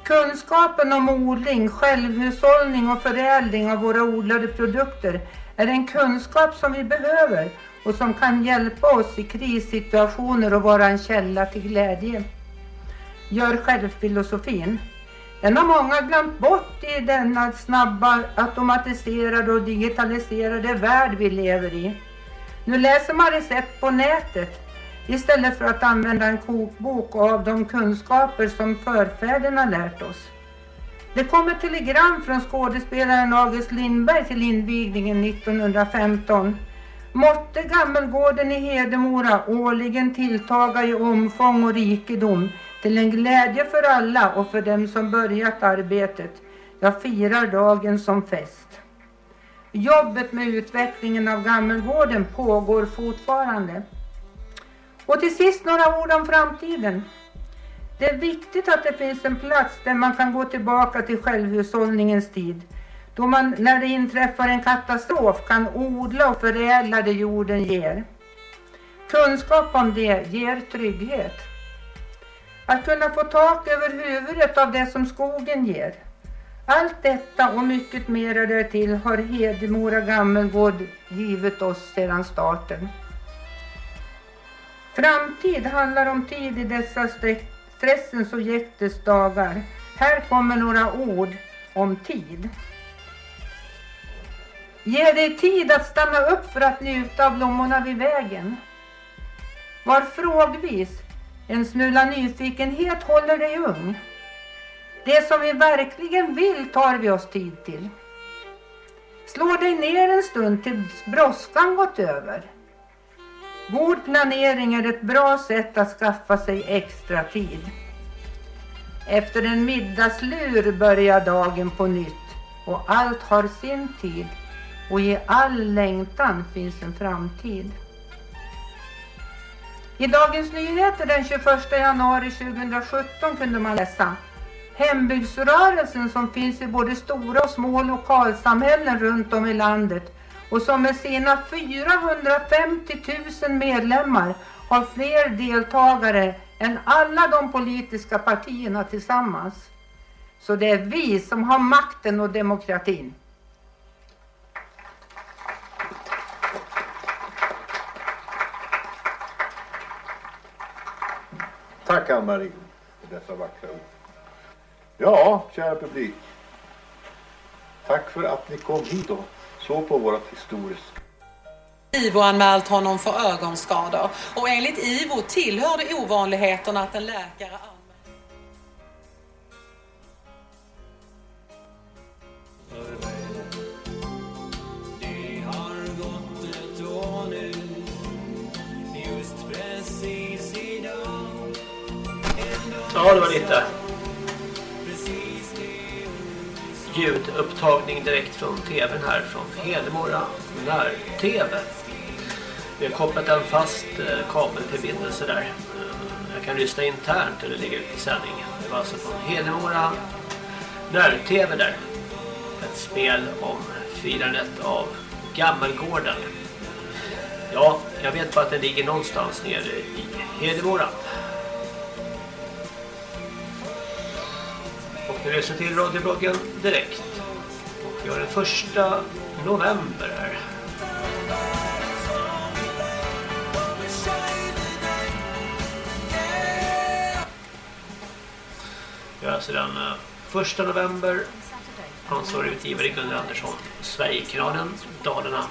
Kunskapen om odling, självhushållning och förädling av våra odlade produkter är en kunskap som vi behöver och som kan hjälpa oss i krissituationer och vara en källa till glädje. Gör självfilosofin. filosofin. Den har många glömt bort i denna snabba automatiserade och digitaliserade värld vi lever i. Nu läser man recept på nätet istället för att använda en kokbok av de kunskaper som förfäderna lärt oss. Det kommer telegram från skådespelaren August Lindberg till invigningen 1915. Måtte Gammelgården i Hedemora årligen tilltaga i omfång och rikedom till en glädje för alla och för dem som börjat arbetet. Jag firar dagen som fest. Jobbet med utvecklingen av Gammelgården pågår fortfarande. Och till sist några ord om framtiden. Det är viktigt att det finns en plats där man kan gå tillbaka till självhushållningens tid. då man när det inträffar en katastrof kan odla och förädla det jorden ger. Kunskap om det ger trygghet. Att kunna få tak över huvudet av det som skogen ger. Allt detta och mycket mera därtill har Hedemora Gammelgård givit oss sedan starten. Framtid handlar om tid i dessa stressens och jäktets dagar. Här kommer några ord om tid. Ge dig tid att stanna upp för att njuta av blommorna vid vägen. Var frågvis. En smula nyfikenhet håller dig ung. Det som vi verkligen vill tar vi oss tid till. Slå dig ner en stund tills brådskan gått över. God planering är ett bra sätt att skaffa sig extra tid. Efter en middagslur börjar dagen på nytt och allt har sin tid och i all längtan finns en framtid. I Dagens Nyheter den 21 januari 2017 kunde man läsa Hembygdsrörelsen som finns i både stora och små lokalsamhällen runt om i landet och som med sina 450 000 medlemmar har fler deltagare än alla de politiska partierna tillsammans. Så det är vi som har makten och demokratin. Tack Ann-Marie för dessa vackra ord. Ja, kära publik. Tack för att ni kom hit och såg på vårt historiska IVO anmält honom för ögonskador och enligt IVO tillhör det ovanligheterna att en läkare från tvn här från Hedemora när-tv. Vi har kopplat en fast eh, kabelförbindelse där. Eh, jag kan lyssna internt eller lägga ut i sändningen. Det var alltså från Hedemora när-tv där. Ett spel om firandet av Gammelgården. Ja, jag vet bara att den ligger någonstans nere i Hedemora. Och nu lyssnar till radiobloggen direkt. Vi har den första november här. Vi har alltså den eh, första november. Ansvarig utgivare Gunnar Andersson. Sverigekanalen Dalarna.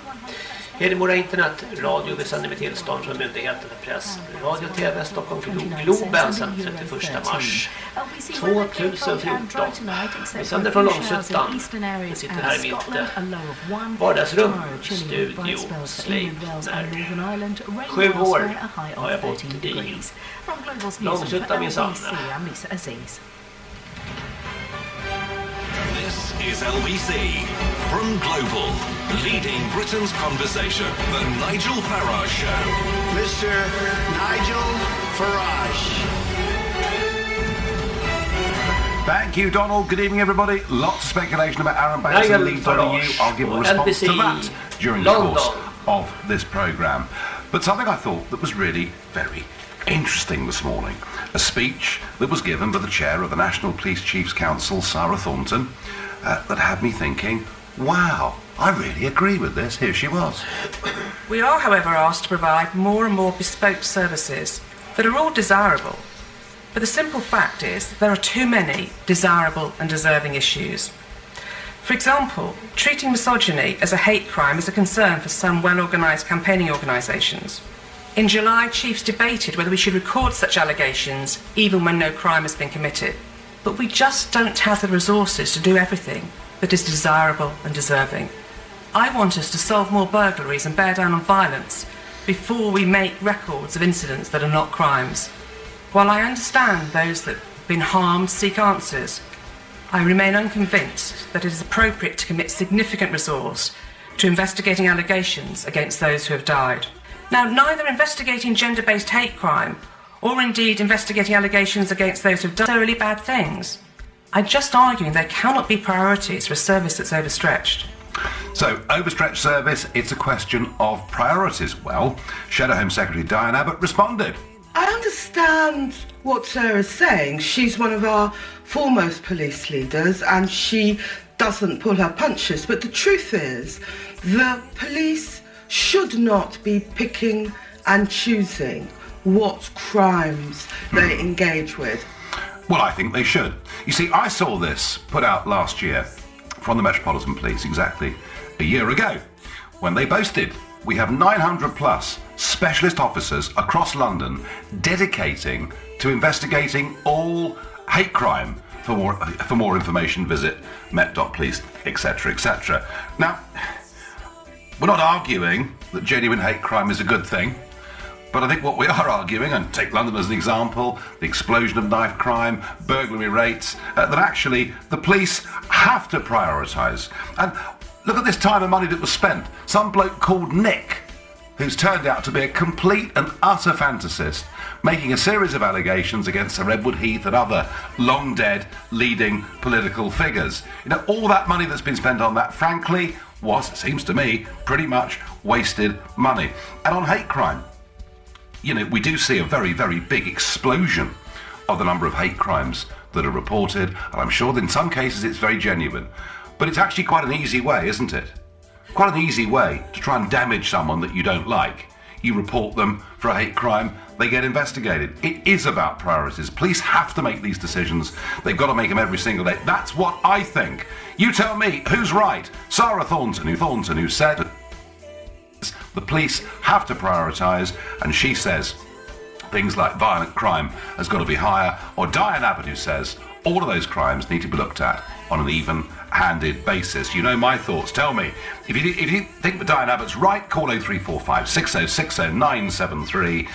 Hedemora internet, radio, vi sänder med tillstånd från Myndigheten för press, radio, tv, Stockholm, Globen sen 31 mars 2014. Vi sänder från Långshyttan. Vi sitter här i mitt vardagsrum, studio, Sleipner. Sju år har jag bott i Långshyttan minsann. This is LBC from Global, leading Britain's conversation. The Nigel Farage Show. Mr. Nigel Farage. Thank you, Donald. Good evening, everybody. Lots of speculation about Aaron Banks and Nigel Lee Donahue. Farage I'll give a on response to that during the course of this programme. But something I thought that was really very interesting this morning. A speech that was given by the chair of the National Police Chiefs Council, Sarah Thornton, uh, that had me thinking, wow, I really agree with this. Here she was. We are, however, asked to provide more and more bespoke services that are all desirable. But the simple fact is there are too many desirable and deserving issues. For example, treating misogyny as a hate crime is a concern for some well organised campaigning organisations. In July, chiefs debated whether we should record such allegations even when no crime has been committed. But we just don't have the resources to do everything that is desirable and deserving. I want us to solve more burglaries and bear down on violence before we make records of incidents that are not crimes. While I understand those that have been harmed seek answers, I remain unconvinced that it is appropriate to commit significant resource to investigating allegations against those who have died. Now, neither investigating gender based hate crime or indeed investigating allegations against those who have done necessarily bad things. I'm just arguing there cannot be priorities for a service that's overstretched. So, overstretched service, it's a question of priorities. Well, Shadow Home Secretary Diane Abbott responded. I understand what Sarah's saying. She's one of our foremost police leaders and she doesn't pull her punches. But the truth is, the police should not be picking and choosing what crimes they hmm. engage with. Well, I think they should. You see, I saw this put out last year from the Metropolitan Police exactly a year ago when they boasted we have 900 plus specialist officers across London dedicating to investigating all hate crime. For more, for more information, visit met.police, etc., etc. Now, we're not arguing that genuine hate crime is a good thing. But I think what we are arguing, and take London as an example, the explosion of knife crime, burglary rates, uh, that actually the police have to prioritise. And look at this time and money that was spent. Some bloke called Nick, who's turned out to be a complete and utter fantasist, making a series of allegations against Sir Edward Heath and other long dead leading political figures. You know, all that money that's been spent on that, frankly, was, it seems to me, pretty much wasted money. And on hate crime, you know, we do see a very, very big explosion of the number of hate crimes that are reported, and I'm sure that in some cases it's very genuine. But it's actually quite an easy way, isn't it? Quite an easy way to try and damage someone that you don't like. You report them for a hate crime, they get investigated. It is about priorities. Police have to make these decisions. They've got to make them every single day. That's what I think. You tell me who's right. Sarah Thornton, who Thornton, who said the police have to prioritise, and she says things like violent crime has got to be higher, or Diane Abbott, who says all of those crimes need to be looked at on an even handed basis. You know my thoughts. Tell me. If you, if you think that Diane Abbott's right, call 0345 6060 973.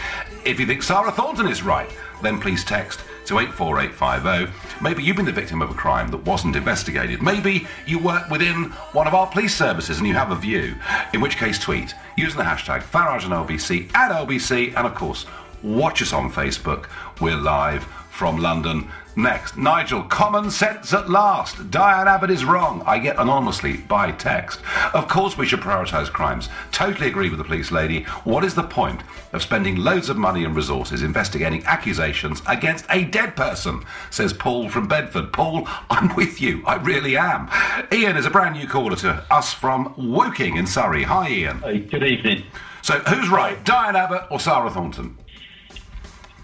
If you think Sarah Thornton is right, then please text to 84850. Maybe you've been the victim of a crime that wasn't investigated. Maybe you work within one of our police services and you have a view. In which case, tweet using the hashtag Farage and LBC at LBC, and of course, watch us on Facebook. We're live from London. Next, Nigel, common sense at last. Diane Abbott is wrong. I get anonymously by text. Of course, we should prioritise crimes. Totally agree with the police lady. What is the point of spending loads of money and resources investigating accusations against a dead person? Says Paul from Bedford. Paul, I'm with you. I really am. Ian is a brand new caller to us from Woking in Surrey. Hi, Ian. Hey, good evening. So, who's right, Diane Abbott or Sarah Thornton?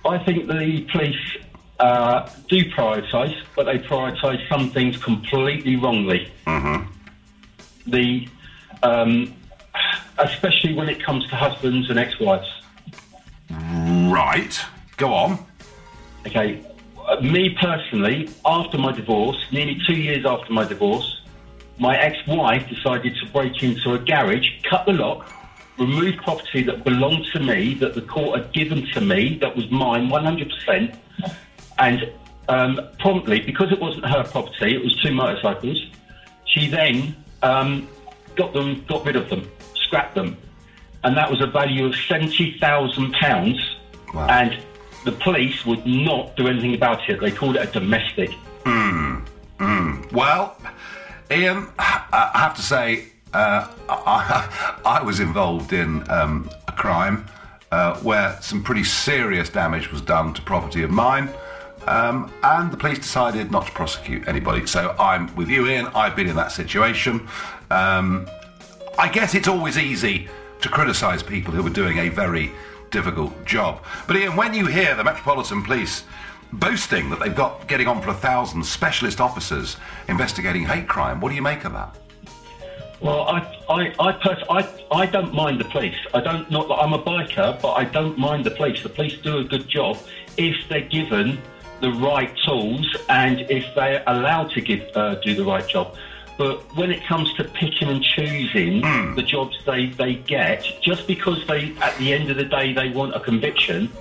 I think the police uh, do prioritise, but they prioritise some things completely wrongly. Mm-hmm. The, um, especially when it comes to husbands and ex-wives. Right. Go on. Okay. Uh, me personally, after my divorce, nearly two years after my divorce, my ex-wife decided to break into a garage, cut the lock, remove property that belonged to me, that the court had given to me, that was mine 100%, and um, promptly, because it wasn't her property, it was two motorcycles, she then um, got them, got rid of them, scrapped them, and that was a value of seventy thousand pounds. And the police would not do anything about it. They called it a domestic. Hmm. Hmm. Well, Ian, I have to say, uh, I, I was involved in um, a crime uh, where some pretty serious damage was done to property of mine. Um, and the police decided not to prosecute anybody. So I'm with you, Ian. I've been in that situation. Um, I guess it's always easy to criticise people who are doing a very difficult job. But Ian, when you hear the Metropolitan Police boasting that they've got getting on for a thousand specialist officers investigating hate crime, what do you make of that? Well, I, I, I, pers- I, I don't mind the police. I don't not that I'm a biker, but I don't mind the police. The police do a good job if they're given the right tools and if they're allowed to give uh, do the right job. But when it comes to picking and choosing the jobs they, they get, just because they at the end of the day they want a conviction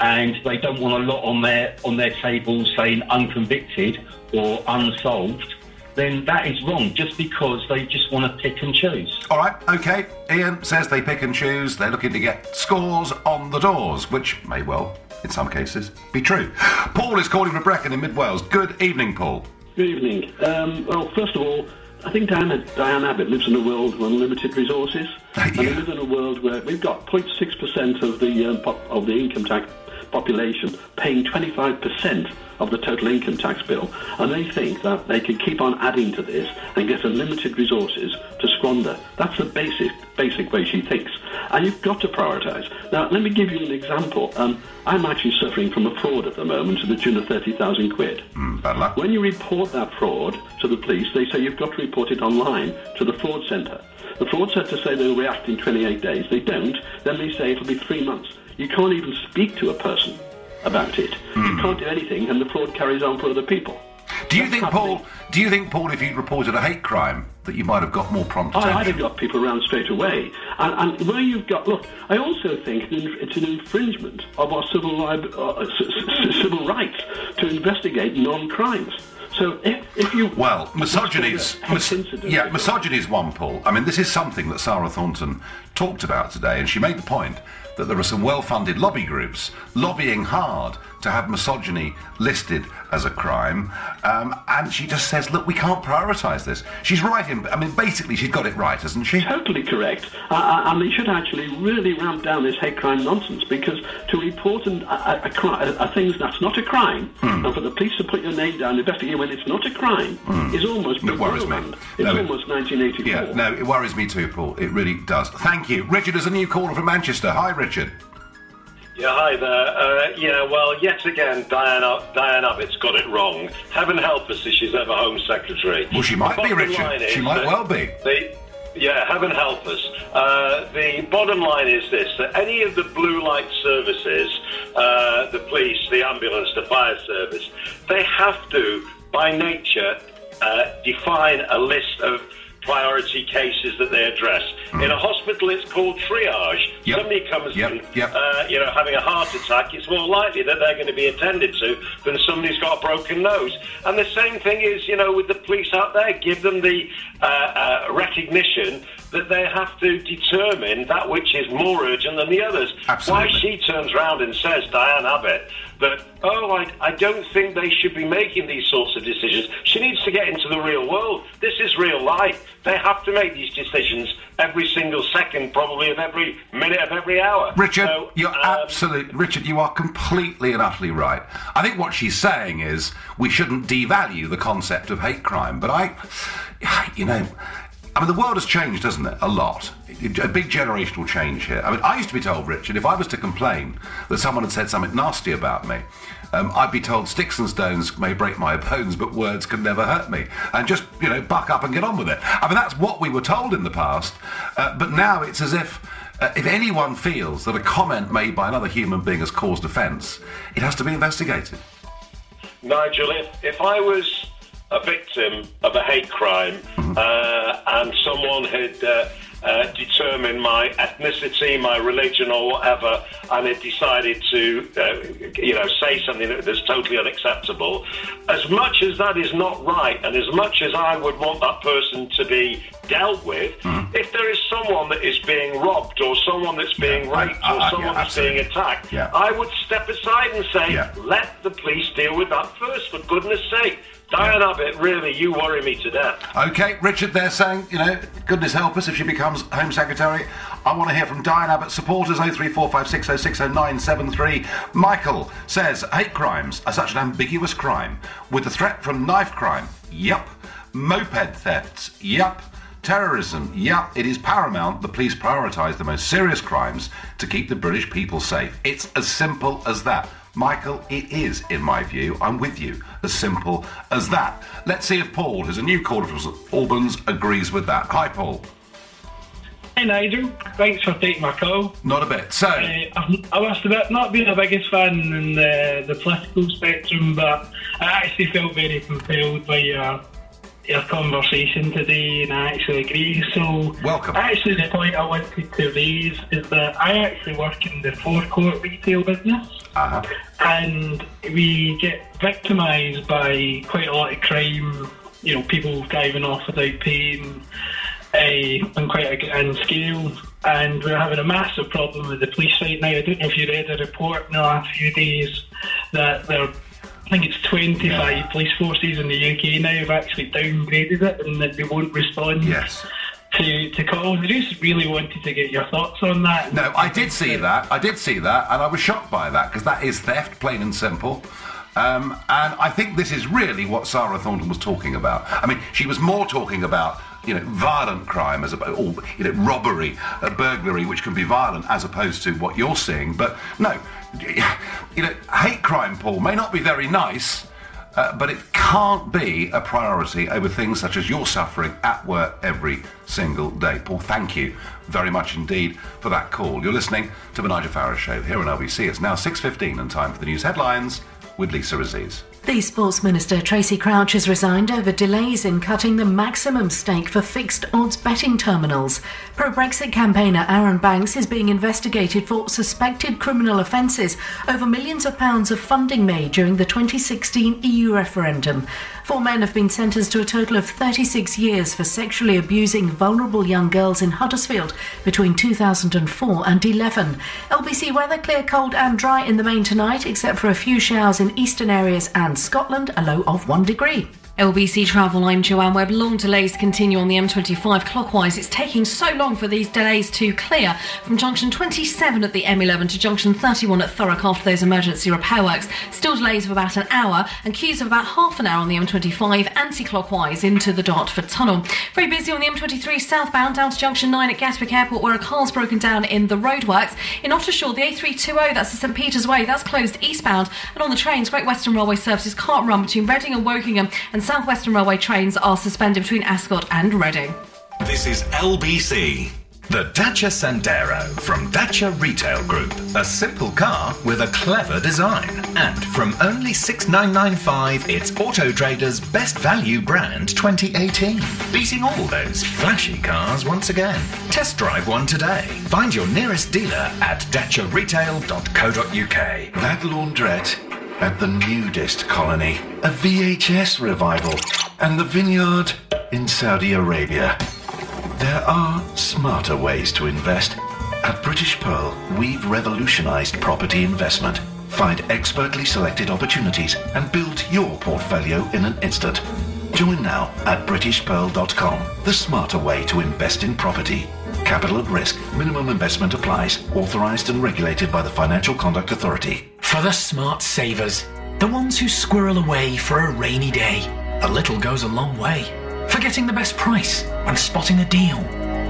and they don't want a lot on their on their table saying unconvicted or unsolved, then that is wrong. Just because they just want to pick and choose. All right, okay. Ian says they pick and choose. They're looking to get scores on the doors, which may well, in some cases, be true. Paul is calling from Brecon in Mid Wales. Good evening, Paul. Good evening. Um, well, first of all, I think Diane, Diane Abbott lives in a world of unlimited resources, and we live in a world where we've got 0.6% of the um, pop, of the income tax population paying 25% of the total income tax bill, and they think that they can keep on adding to this and get unlimited resources to squander. That's the basic basic way she thinks, and you've got to prioritise. Now, let me give you an example. Um, I'm actually suffering from a fraud at the moment to the tune of 30,000 quid. bad luck. When you report that fraud to the police, they say you've got to report it online to the fraud centre. The fraud centre say they'll react in 28 days. They don't. Then they say it'll be three months. You can't even speak to a person about it. You can't do anything, and the fraud carries on for other people. Do you think, Paul? Do you think, Paul, if you'd reported a hate crime, that you might have got more prompt I, I'd have got people around straight away. And, and where you've got, look, I also think it's an infringement of our civil, lib- uh, c- civil rights to investigate non-crimes. So if, if you Well, misogyny's mis- yeah, misogyny's one, Paul. I mean, this is something that Sarah Thornton talked about today, and she made the point that there are some well-funded lobby groups lobbying hard to have misogyny listed as a crime, um, and she just says, "Look, we can't prioritise this." She's right in. I mean, basically, she's got it right, hasn't she? Totally correct. And they should actually really ramp down this hate crime nonsense because to report an, a, a, a, a thing that's not a crime Hmm. and for the police to put your name down and investigate when it's not a crime Hmm. is almost It worries me. It's No, it- almost 1984. Yeah, no, it worries me too, Paul. It really does. Thank you, Richard. Is a new caller from Manchester. Hi, Richard. Yeah, hi there. Uh, yeah, well, yet again, Diane, Ab- Diane Abbott's got it wrong. Heaven help us if she's ever Home Secretary. Well, she might be, Richard. She might well be. The, yeah, heaven help us. Uh, the bottom line is this that any of the blue light services, uh, the police, the ambulance, the fire service, they have to, by nature, uh, define a list of priority cases that they address. In a hospital, it's called triage. Yep. Somebody comes Yep, in, yep. uh, you know, having a heart attack, it's more likely that they're going to be attended to than somebody who's got a broken nose. And the same thing is, you know, with the police out there, give them the uh, uh, recognition that they have to determine that which is more urgent than the others. Absolutely. Why she turns round and says, Diane Abbott, that, oh, I, I don't think they should be making these sorts of decisions. She needs to get into the real world. This is real life. They have to make these decisions every single second, probably of every minute of every hour. Richard, So, you're um, absolutely Richard. You are completely and utterly right. I think what she's saying is we shouldn't devalue the concept of hate crime. But I, you know, I mean, the world has changed, hasn't it? A lot. A big generational change here. I mean, I used to be told, Richard, if I was to complain that someone had said something nasty about me. Um, I'd be told sticks and stones may break my bones, but words can never hurt me. And just, you know, buck up and get on with it. I mean, that's what we were told in the past. Uh, but now it's as if uh, if anyone feels that a comment made by another human being has caused offence, it has to be investigated. Nigel, if, if I was a victim of a hate crime uh, and someone had uh, uh, determined my ethnicity, my religion, or whatever, and had decided to, uh, you know, say something that was totally unacceptable, as much as that is not right, and as much as I would want that person to be dealt with, if there is someone that is being robbed, or someone that's being raped, I- or someone yeah, that's being attacked, Yeah. I would step aside and say, Yeah. let the police deal with that first, for goodness sake. Diane Abbott, really, you worry me to death. Okay, Richard, they're saying, you know, goodness help us if she becomes Home Secretary. I want to hear from Diane Abbott supporters 03456060973. Michael says hate crimes are such an ambiguous crime. With the threat from knife crime, Yup. Moped thefts, Yup. Terrorism, Yup. It is paramount the police prioritise the most serious crimes to keep the British people safe. It's as simple as that. Michael, it is, in my view. I'm with you. As simple as that. Let's see if Paul, who's a new caller from Albans, agrees with that. Hi, Paul. Hi Nigel, thanks for taking my call. Not a bit. So, Uh, I've- I must admit, not being the biggest fan in the, the political spectrum, but I actually felt very compelled by your, your conversation today, and I actually agree. So, welcome. Actually, the point I wanted to raise is that I actually work in the forecourt retail business, uh-huh. and we get victimised by quite a lot of crime. You know, people driving off without paying uh, on quite a grand scale. And we're having a massive problem with the police right now. I don't know if you read a report in the last few days that they're I think it's 25 police forces in the UK now have actually downgraded it and that they won't respond Yes. to, to calls. I just really wanted to get your thoughts on that. No, I did see that. I did see that, and I was shocked by that because that is theft, plain and simple. Um, and I think this is really what Sarah Thornton was talking about. I mean, she was more talking about you know violent crime as or you know robbery, uh, burglary, which can be violent, as opposed to what you're seeing. But no, you know, hate crime, Paul, may not be very nice. Uh, but it can't be a priority over things such as you're suffering at work every single day. Paul, thank you very much indeed for that call. You're listening to the Nigel Farage Show here on LBC. It's now 6.15 and time for the news headlines with Lisa Aziz. The Sports Minister Tracy Crouch has resigned over delays in cutting the maximum stake for fixed odds betting terminals. Pro Brexit campaigner Aaron Banks is being investigated for suspected criminal offences over millions of pounds of funding made during the 2016 EU referendum. Four men have been sentenced to a total of 36 years for sexually abusing vulnerable young girls in Huddersfield between 2004 and 11. LBC weather clear, cold and dry in the main tonight, except for a few showers in eastern areas and Scotland, a low of 1 degree. LBC Travel, I'm Joanne Webb. Long delays continue on the M25 clockwise. It's taking so long for these delays to clear from junction 27 at the M11 to junction 31 at Thurrock after those emergency repair works. Still delays of about an hour and queues of about half an hour on the M25 anti-clockwise into the Dartford Tunnel. Very busy on the M23 southbound down to junction 9 at Gatwick Airport where a car's broken down in the roadworks. In Ottershaw, the A320, that's the St Peter's Way, that's closed eastbound. And on the trains, Great Western Railway services can't run between Reading and Wokingham and South Western Railway trains are suspended between Ascot and Reading. This is LBC. The Dacia Sandero from Dacia Retail Group. A simple car with a clever design. And from only 6995 it's Auto Trader's Best Value Brand 2018. Beating all those flashy cars once again. Test drive one today. Find your nearest dealer at daciaretail.co.uk. That laundrette at the nudist colony, a VHS revival, and the vineyard in Saudi Arabia. There are smarter ways to invest. At British Pearl, we've revolutionized property investment. Find expertly selected opportunities and build your portfolio in an instant. Join now at BritishPearl.com, the smarter way to invest in property. Capital at risk. Minimum investment applies. Authorized and regulated by the Financial Conduct Authority. For the smart savers, the ones who squirrel away for a rainy day. A little goes a long way. For getting the best price and spotting a deal.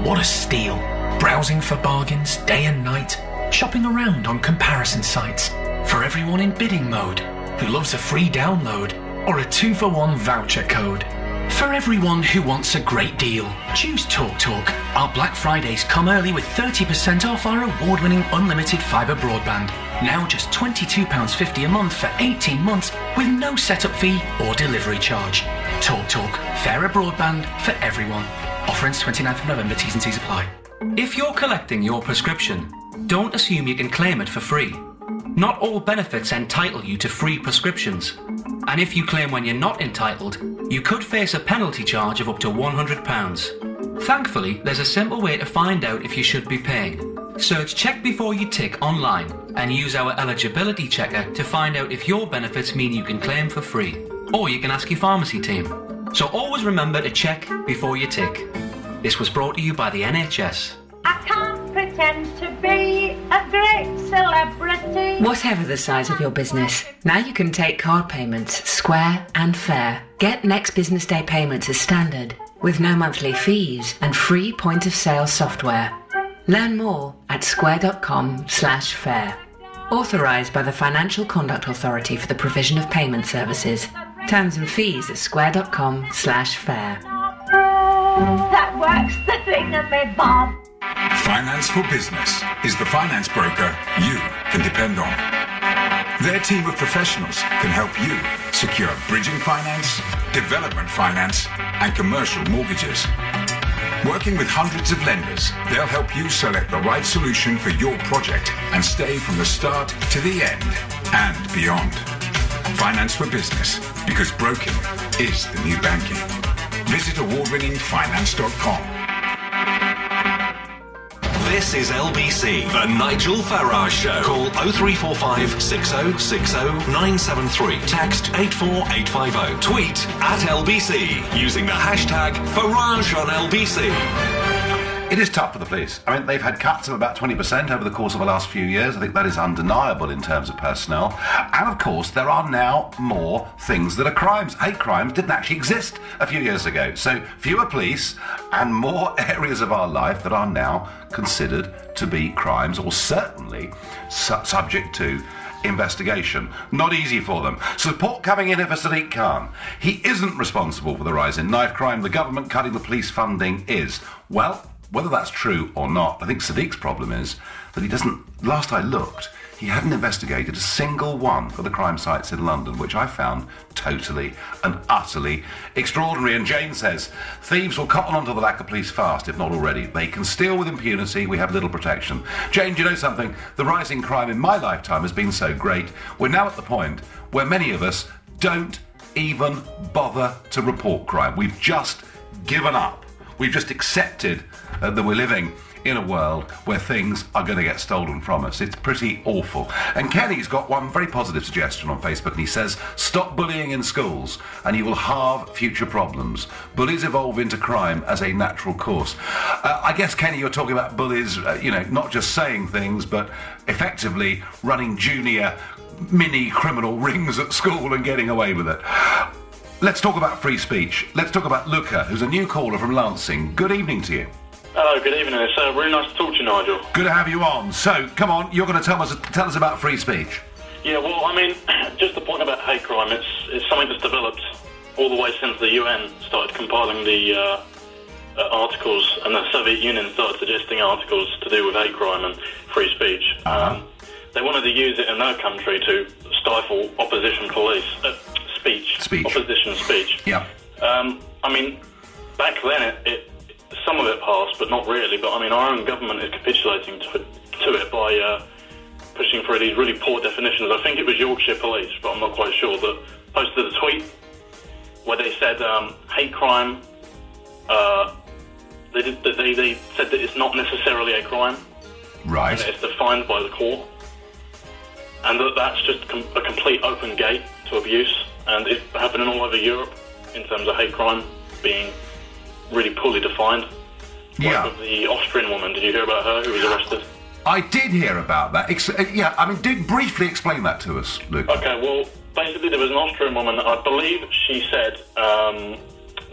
What a steal. Browsing for bargains day and night. Shopping around on comparison sites. For everyone in bidding mode who loves a free download or a two for one voucher code. For everyone who wants a great deal, choose TalkTalk. Our Black Fridays come early with 30% off our award winning unlimited fibre broadband. Now just £22.50 a month for 18 months with no setup fee or delivery charge. TalkTalk, fairer broadband for everyone. Offer ends 29th of November, T's and C's apply. If you're collecting your prescription, don't assume you can claim it for free. Not all benefits entitle you to free prescriptions. And if you claim when you're not entitled, you could face a penalty charge of up to £100. Thankfully, there's a simple way to find out if you should be paying. Search Check Before You Tick online and use our eligibility checker to find out if your benefits mean you can claim for free. Or you can ask your pharmacy team. So always remember to check before you tick. This was brought to you by the NHS. Pretend to be a great celebrity. Whatever the size of your business, now you can take card payments square and fair. Get next business day payments as standard with no monthly fees and free point of sale software. Learn more at square.com slash fair. Authorised by the Financial Conduct Authority for the provision of payment services. Terms and fees at square.com slash fair. That works the thing of me, Bob. Finance for Business is the finance broker you can depend on. Their team of professionals can help you secure bridging finance, development finance, and commercial mortgages. Working with hundreds of lenders, they'll help you select the right solution for your project and stay from the start to the end and beyond. Finance for Business, because broking is the new banking. Visit award-winningfinance.com. This is LBC, the Nigel Farage Show. Call 0345 6060 973. Text 84850. Tweet at LBC using the hashtag Farage on LBC. It is tough for the police. I mean, they've had cuts of about 20% over the course of the last few years. I think that is undeniable in terms of personnel. And of course, there are now more things that are crimes. Hate crimes didn't actually exist a few years ago. So, fewer police and more areas of our life that are now considered to be crimes or certainly su- subject to investigation. Not easy for them. Support coming in for Sadiq Khan. He isn't responsible for the rise in knife crime. The government cutting the police funding is. Well, whether that's true or not, I think Sadiq's problem is that he doesn't. Last I looked, he hadn't investigated a single one of the crime sites in London, which I found totally and utterly extraordinary. And Jane says thieves will cotton onto the lack of police fast, if not already. They can steal with impunity. We have little protection. Jane, do you know something? The rising crime in my lifetime has been so great. We're now at the point where many of us don't even bother to report crime. We've just given up. We've just accepted uh, that we're living in a world where things are going to get stolen from us. It's pretty awful. And Kenny's got one very positive suggestion on Facebook, and he says, Stop bullying in schools, and you will halve future problems. Bullies evolve into crime as a natural course. Uh, I guess, Kenny, you're talking about bullies, uh, you know, not just saying things, but effectively running junior mini criminal rings at school and getting away with it. Let's talk about free speech. Let's talk about Luca, who's a new caller from Lancing. Good evening to you. Hello, good evening. It's uh, really nice to talk to you, Nigel. Good to have you on. So, come on, you're going to tell us tell us about free speech. Yeah, well, I mean, just the point about hate crime, it's, it's something that's developed all the way since the UN started compiling the uh, uh, articles and the Soviet Union started suggesting articles to do with hate crime and free speech. Um, they wanted to use it in their country to stifle opposition police, uh, speech, Speech. opposition speech. Yeah. Um, I mean, back then it, it some of it passed, but not really. But I mean, our own government is capitulating to it, to it by uh, pushing for these really poor definitions. I think it was Yorkshire Police, but I'm not quite sure. That posted a tweet where they said um, hate crime. Uh, they, did, they they said that it's not necessarily a crime. Right. And it's defined by the court, and that that's just com- a complete open gate to abuse, and it's happening all over Europe in terms of hate crime being really poorly defined. Yeah. Like the Austrian woman, did you hear about her who was arrested? I did hear about that. Ex- uh, yeah, I mean, do briefly explain that to us, Luke. Okay, well, basically there was an Austrian woman. I believe she said. Um,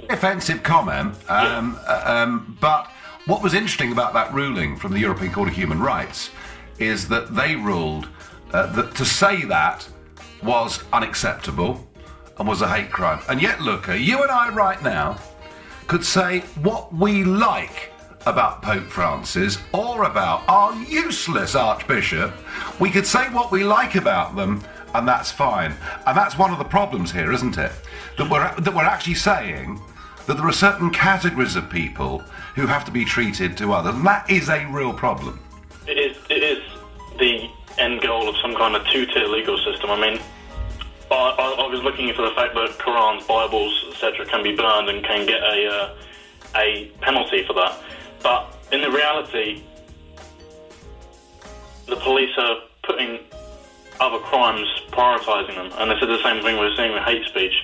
Offensive comment, um, uh, um, but what was interesting about that ruling from the European Court of Human Rights is that they ruled uh, that to say that was unacceptable and was a hate crime. And yet, look, you and I right now could say what we like about Pope Francis or about our useless Archbishop. We could say what we like about them, and that's fine. And that's one of the problems here, isn't it? That we're that we're actually saying that there are certain categories of people who have to be treated to others, and that is a real problem. it is it is the end goal of some kind of two-tier legal system. I mean, I, I, I was looking into the fact that Qurans, Bibles, etc., can be burned and can get a uh, a penalty for that. But in the reality, the police are putting other crimes, prioritising them, and this is the same thing we're seeing with hate speech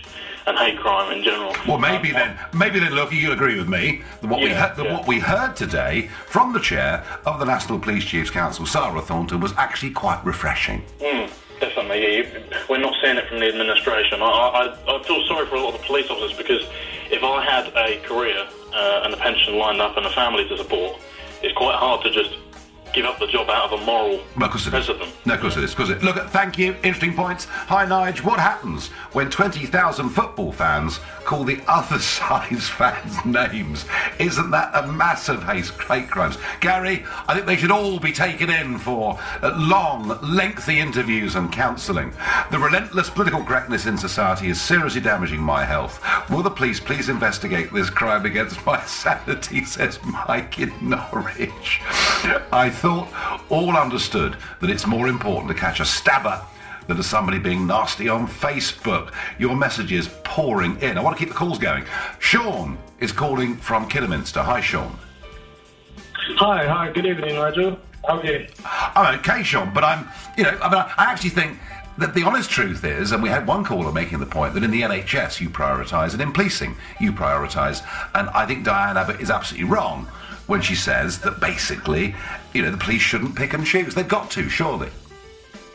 and hate crime in general. Well, maybe then, maybe then, look, you'll agree with me that what we heard, that yeah. what we heard today from the chair of the National Police Chiefs Council, Sarah Thornton, was actually quite refreshing. Mm, definitely, yeah. We're not seeing it from the administration. I, I, I feel sorry for a lot of the police officers because if I had a career uh, and a pension lined up and a family to support, it's quite hard to just give up the job out of a moral Well, of course it is. president. No, of course it is. Course it. Look, at, thank you. Interesting points. Hi, Nige. What happens when 20,000 football fans call the other side's fans names? Isn't that a massive hate, hate crimes? Gary, I think they should all be taken in for uh, long, lengthy interviews and counselling. The relentless political correctness in society is seriously damaging my health. Will the police please investigate this crime against my sanity, says Mike in Norwich. I thought all understood that it's more important to catch a stabber than to somebody being nasty on Facebook. Your messages pouring in. I want to keep the calls going. Sean is calling from Kidderminster. Hi, Sean. Hi, hi, good evening, Nigel. How are you? I'm okay, Sean, but I'm, you know, I mean, I actually think that the honest truth is, and we had one caller making the point that in the NHS you prioritise and in policing you prioritise, and I think Diane Abbott is absolutely wrong when she says that basically, you know, the police shouldn't pick and choose. They've got to, surely.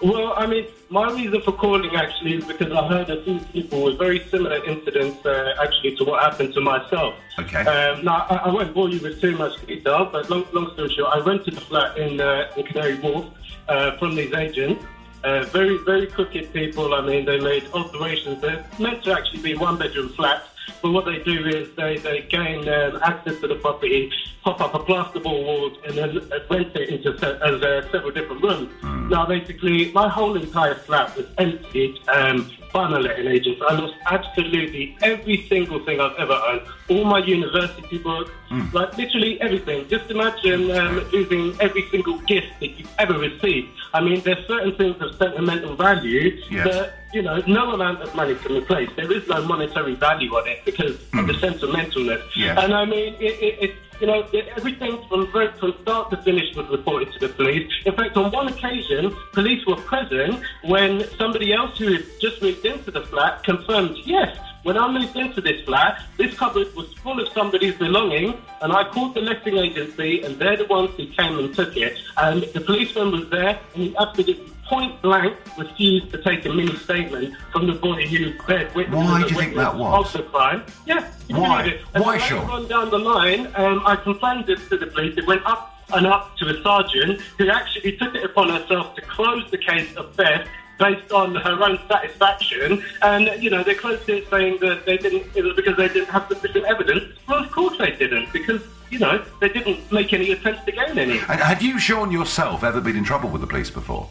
Well, I mean, my reason for calling actually is because I heard a few people with very similar incidents uh, actually to what happened to myself. Okay. Um, now, I, I won't bore you with too much detail, but long, long story short, I rented a flat in, uh, in Canary Wharf uh, from these agents. Uh, very, very crooked people. I mean, they made alterations. They're meant to actually be one bedroom flats, but what they do is they, they gain um, access to the property, pop up a plasterboard wall, and then rent it into se- as uh, several different rooms. Now, basically, my whole entire flat was emptied um, by my letting agents. I lost absolutely every single thing I've ever owned. All my university books, like literally everything. Just imagine um, losing every single gift that you've ever received. I mean, there's certain things of sentimental value Yes. that you know no amount of money can replace. There is no monetary value on it because of the hmm. sentimentalness. Yes. And I mean, it, it, it, you know, it- everything from from start to finish was reported to the police. In fact, on one occasion, police were present when somebody else who had just moved into the flat confirmed, yes. When I moved into this flat, this cupboard was full of somebody's belongings, and I called the letting agency, and they're the ones who came and took it. And the policeman was there, and he absolutely point blank refused to take a mini statement from the boy who bear witness Why do you think that was? of the crime. Yeah. Why? believe it. And Why, Sean? on down the line, um, I complained this to the police. It went up and up to a sergeant who actually took it upon herself to close the case of theft based on her own satisfaction. And, you know, they closed it saying that they didn't, it was because they didn't have sufficient evidence. Well, of course they didn't, because, you know, they didn't make any attempts to gain any. And have you, Sean, yourself ever been in trouble with the police before?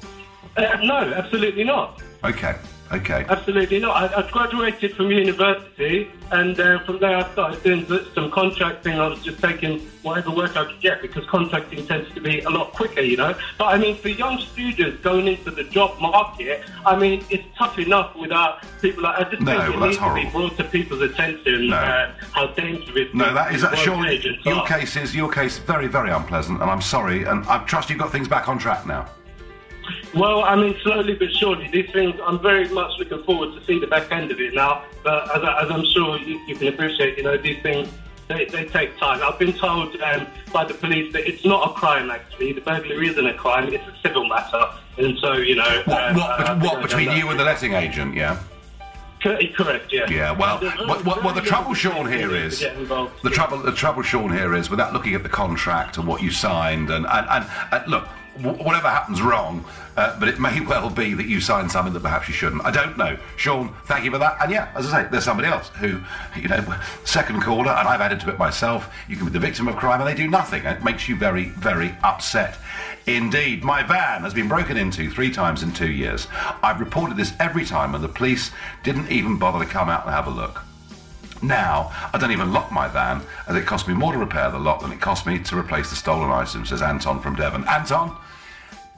Uh, no, absolutely not. Okay, okay. Absolutely not. I, I graduated from university, and uh, from there I started doing some contracting. I was just taking whatever work I could get because contracting tends to be a lot quicker, you know. But I mean, for young students going into the job market, I mean, it's tough enough without people like. I just No, think it needs to be brought to people's attention uh, how dangerous. No, that is that agents Your are. case is your case very, very unpleasant, and I'm sorry. And I trust you've got things back on track now. Well, I mean, slowly but surely, these things, I'm very much looking forward to see the back end of it now. But as, I- as I'm sure you, you can appreciate, you know, these things, they, they take time. I've been told um, by the police that it's not a crime, actually. The burglary isn't a crime, it's a civil matter. And so, you know... What, um, what, uh, what uh, between uh, you and the letting agent? Yeah. Cor- Correct, yeah. Yeah, well, what, the trouble, Sean, here is the trouble. The trouble, Sean, here is without looking at the contract and what you signed, and and, and, and look, whatever happens wrong, uh, but it may well be that you signed something that perhaps you shouldn't. I don't know, Sean. Thank you for that. And yeah, as I say, there's somebody else who, you know, second caller, and I've added to it myself. You can be the victim of crime, and they do nothing, it makes you very, very upset. Indeed, my van has been broken into three times in two years. I've reported this every time, and the police didn't even bother to come out and have a look. Now, I don't even lock my van, as it cost me more to repair the lock than it cost me to replace the stolen items, says Anton from Devon. Anton,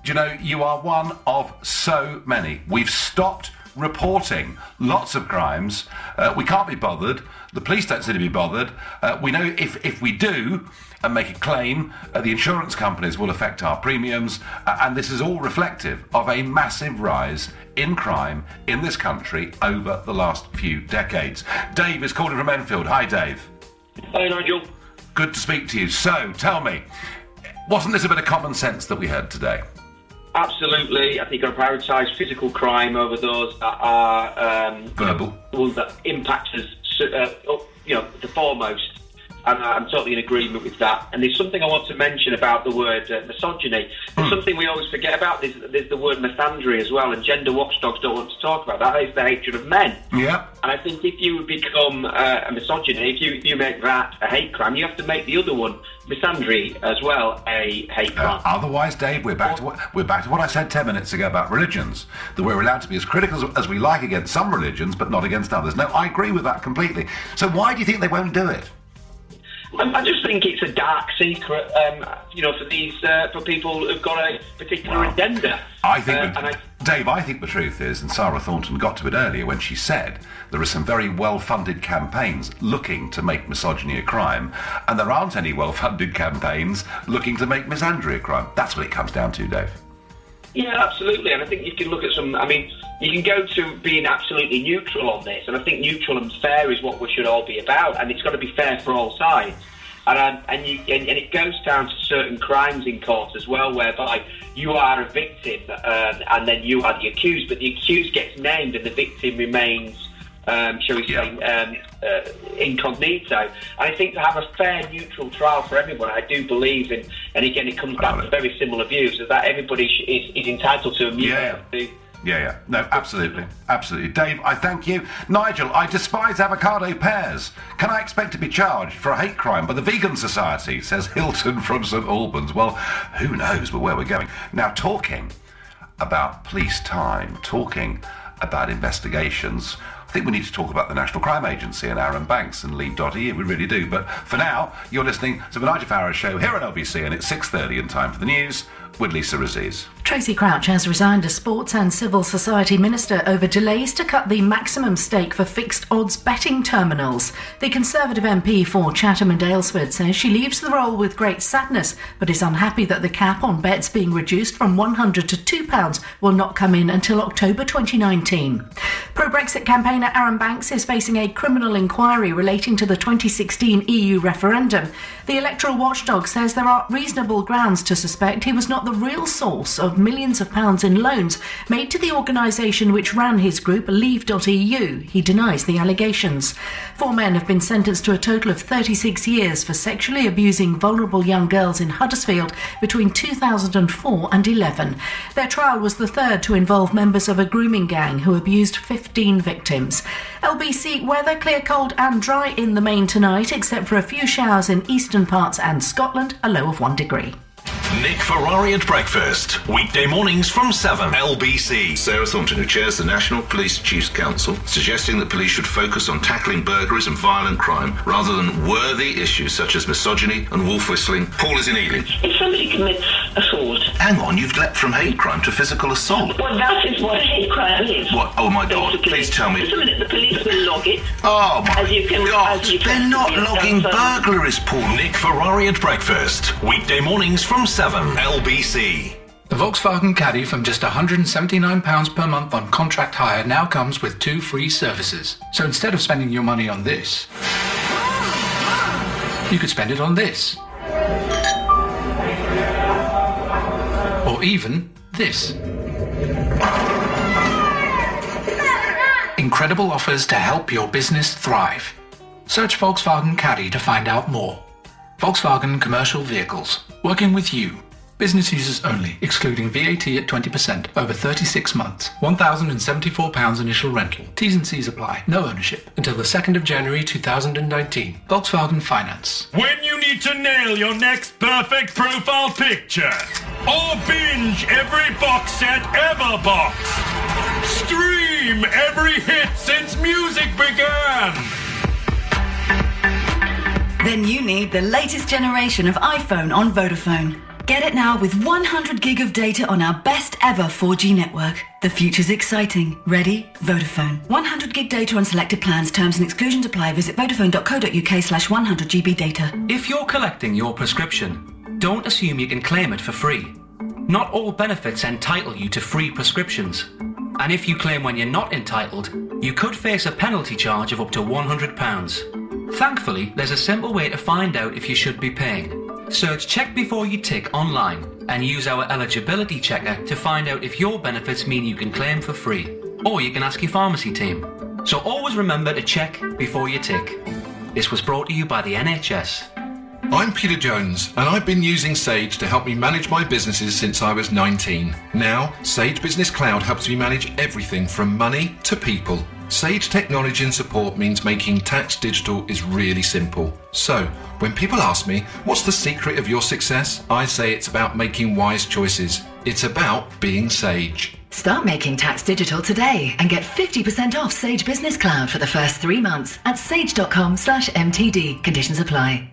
do you know, you are one of so many. We've stopped reporting lots of crimes. Uh, we can't be bothered. The police don't seem to be bothered. Uh, we know if, if we do and make a claim, uh, the insurance companies will affect our premiums. Uh, and this is all reflective of a massive rise in crime in this country over the last few decades. Dave is calling from Enfield. Hi, Dave. Hey, Nigel. Good to speak to you. So, tell me, wasn't this a bit of common sense that we heard today? Absolutely. I think I prioritise physical crime over those that are um, verbal. Ones that impact us, uh, you know, the foremost. And I'm totally in agreement with that. And there's something I want to mention about the word uh, misogyny. There's something we always forget about. There's, there's the word misandry as well, and gender watchdogs don't want to talk about that. It's the hatred of men. Yeah. And I think if you become uh, a misogyny, if you if you make that a hate crime, you have to make the other one, misandry, as well, a hate crime. Uh, otherwise, Dave, we're back to what we're back to what I said ten minutes ago about religions. That we're allowed to be as critical as, as we like against some religions, but not against others. No, I agree with that completely. So why do you think they won't do it? I, I just think it's a dark secret, um, you know, for these uh, for people who've got a particular agenda. I think, Uh, the- and I, Dave, I think the truth is, and Sarah Thornton got to it earlier when she said there are some very well-funded campaigns looking to make misogyny a crime, and there aren't any well-funded campaigns looking to make misandry a crime. That's what it comes down to, Dave. Yeah, absolutely. And I think you can look at some. I mean, you can go to being absolutely neutral on this, and I think neutral and fair is what we should all be about, and it's got to be fair for all sides. And um, and you and, and it goes down to certain crimes in court as well, whereby you are a victim um, and then you are the accused, but the accused gets named and the victim remains, um, shall we say, um, uh, incognito. I think to have a fair, neutral trial for everyone, I do believe in. And again, it comes back to very similar views is that everybody sh- is, is entitled to immunity. Yeah, yeah. No, absolutely. Absolutely. Dave, I thank you. Nigel, I despise avocado pears. Can I expect to be charged for a hate crime by the Vegan Society? Says Hilton from St Albans. Well, who knows but where we're going. Now, talking about police time, talking about investigations, I think we need to talk about the National Crime Agency and Aaron Banks and Lee Leave.ie. We really do. But for now, you're listening to the Nigel Farage Show here on LBC, and it's 6.30 in time for the news with Lisa. Tracy Crouch has resigned as Sports and Civil Society Minister over delays to cut the maximum stake for fixed odds betting terminals. The Conservative MP for Chatham and Aylesford says she leaves the role with great sadness, but is unhappy that the cap on bets being reduced from £100 to £2 will not come in until October 2019. Pro Brexit campaigner Aaron Banks is facing a criminal inquiry relating to the 2016 EU referendum. The electoral watchdog says there are reasonable grounds to suspect he was not the real source of millions of pounds in loans made to the organisation which ran his group, Leave.eu. He denies the allegations. Four men have been sentenced to a total of 36 years for sexually abusing vulnerable young girls in Huddersfield between 2004 and 11. Their trial was the third to involve members of a grooming gang who abused 15 victims. LBC weather clear, cold, and dry in the main tonight, except for a few showers in eastern parts and Scotland, a low of 1 degree. Nick Ferrari at breakfast. Weekday mornings from 7. LBC. Sarah Thornton, who chairs the National Police Chiefs Council, suggesting that police should focus on tackling burglaries and violent crime rather than worthy issues such as misogyny and wolf whistling. Paul is in Ealing. If somebody commits assault, Hang on, you've leapt from hate crime to physical assault. well, that is what hate crime is. What? Oh my God! Please tell me. Just a minute, the police will log it. Oh my as you can, God! As you can They're not logging burglaries, Paul. Nick Ferrari at breakfast. Weekday mornings from 7. LBC. The Volkswagen Caddy from just £179 per month on contract hire now comes with two free services. So instead of spending your money on this, you could spend it on this. Or even this. Incredible offers to help your business thrive. Search Volkswagen Caddy to find out more. Volkswagen Commercial Vehicles. Working with you. Business users only, excluding VAT at 20%, over 36 months. £1,074 initial rental. T's and C's apply. No ownership. Until the 2nd of January 2019. Volkswagen Finance. When you need to nail your next perfect profile picture, or binge every box set ever box, stream every hit since music began. Then you need the latest generation of iPhone on Vodafone. Get it now with 100 gig of data on our best ever 4G network. The future's exciting. Ready? Vodafone. 100 gig data on selected plans. Terms and exclusions apply. Visit vodafone.co.uk slash 100 GB data. If you're collecting your prescription, don't assume you can claim it for free. Not all benefits entitle you to free prescriptions. And if you claim when you're not entitled, you could face a penalty charge of up to £100. Thankfully, there's a simple way to find out if you should be paying. Search Check Before You Tick online and use our eligibility checker to find out if your benefits mean you can claim for free. Or you can ask your pharmacy team. So always remember to check before you tick. This was brought to you by the NHS. I'm Peter Jones, and I've been using Sage to help me manage my businesses since I was 19. Now, Sage Business Cloud helps me manage everything from money to people. Sage technology and support means making tax digital is really simple. So, when people ask me, what's the secret of your success? I say it's about making wise choices. It's about being Sage. Start making tax digital today and get 50% off Sage Business Cloud for the first three months at sage.com slash MTD. Conditions apply.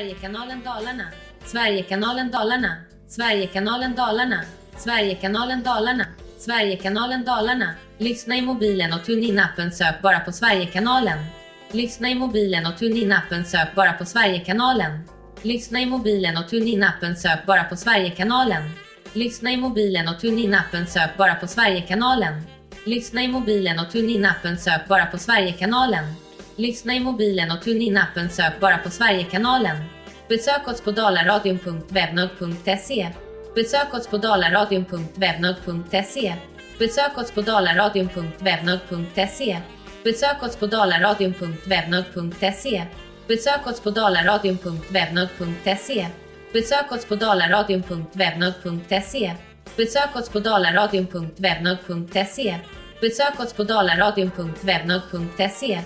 Sverigekanalen Dalarna, Sverigekanalen Dalarna, Sverigekanalen Dalarna, Sverigekanalen Dalarna, Sverigekanalen Dalarna. Lyssna i mobilen och tune in appen sök bara på Sverigekanalen. Lyssna i mobilen och tune in appen sök bara på Sverigekanalen. Lyssna i mobilen och tune in appen sök bara på Sverigekanalen. Lyssna i mobilen och tune in appen sök bara på Sverigekanalen. Lyssna i mobilen och tune in appen sök bara på Sverigekanalen. Lyssna i mobilen och tune in appen sök bara på Sverigekanalen. Besök oss på dalaradion.webnode.se. Besök oss på dalaradion.webnode.se. Besök oss på dalaradion.webnode.se. Besök oss på dalaradion.webnode.se. Besök oss på dalaradion.webnode.se. Besök oss på dalaradion.webnode.se. Besök oss på dalaradion.webnode.se. Besök oss på dalaradion.webnode.se.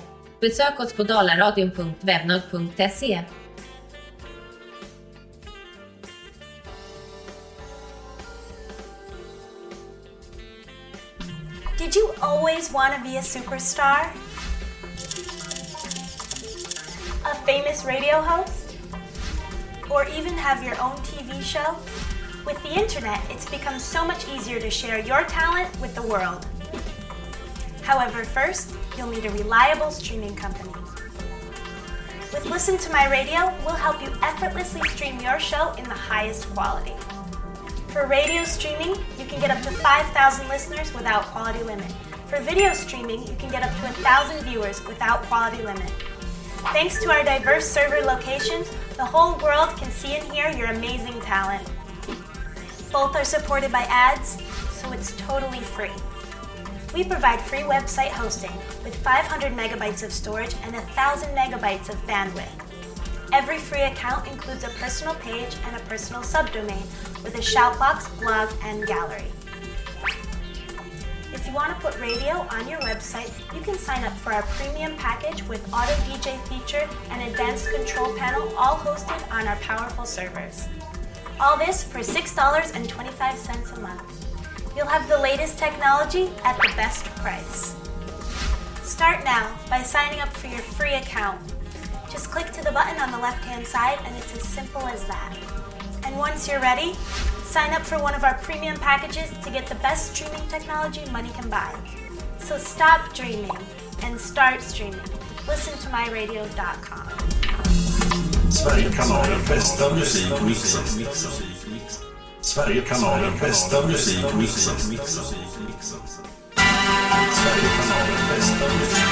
besök oss på dalaradion.webnode.se. Did you always want to be a superstar? A famous radio host? Or even have your own TV show? With the internet, it's become so much easier to share your talent with the world. However, first, you'll need a reliable streaming company. With Listen to My Radio, we'll help you effortlessly stream your show in the highest quality. For radio streaming, you can get up to 5,000 listeners without quality limit. For video streaming, you can get up to 1,000 viewers without quality limit. Thanks to our diverse server locations, the whole world can see and hear your amazing talent. Both are supported by ads, so it's totally free. We provide free website hosting with 500 megabytes of storage and 1,000 megabytes of bandwidth. Every free account includes a personal page and a personal subdomain with a shoutbox, blog, and gallery. If you want to put radio on your website, you can sign up for our premium package with auto DJ feature and advanced control panel, all hosted on our powerful servers. All this for $6.25 a month. You'll have the latest technology at the best price. Start now by signing up for your free account. Just click to the button on the left hand side, and it's as simple as that. And once you're ready, sign up for one of our premium packages to get the best streaming technology money can buy. So stop dreaming and start streaming. Listen to myradio.com. Sverigekanalen bästa musik mixas. Sverigekanalen bästa musik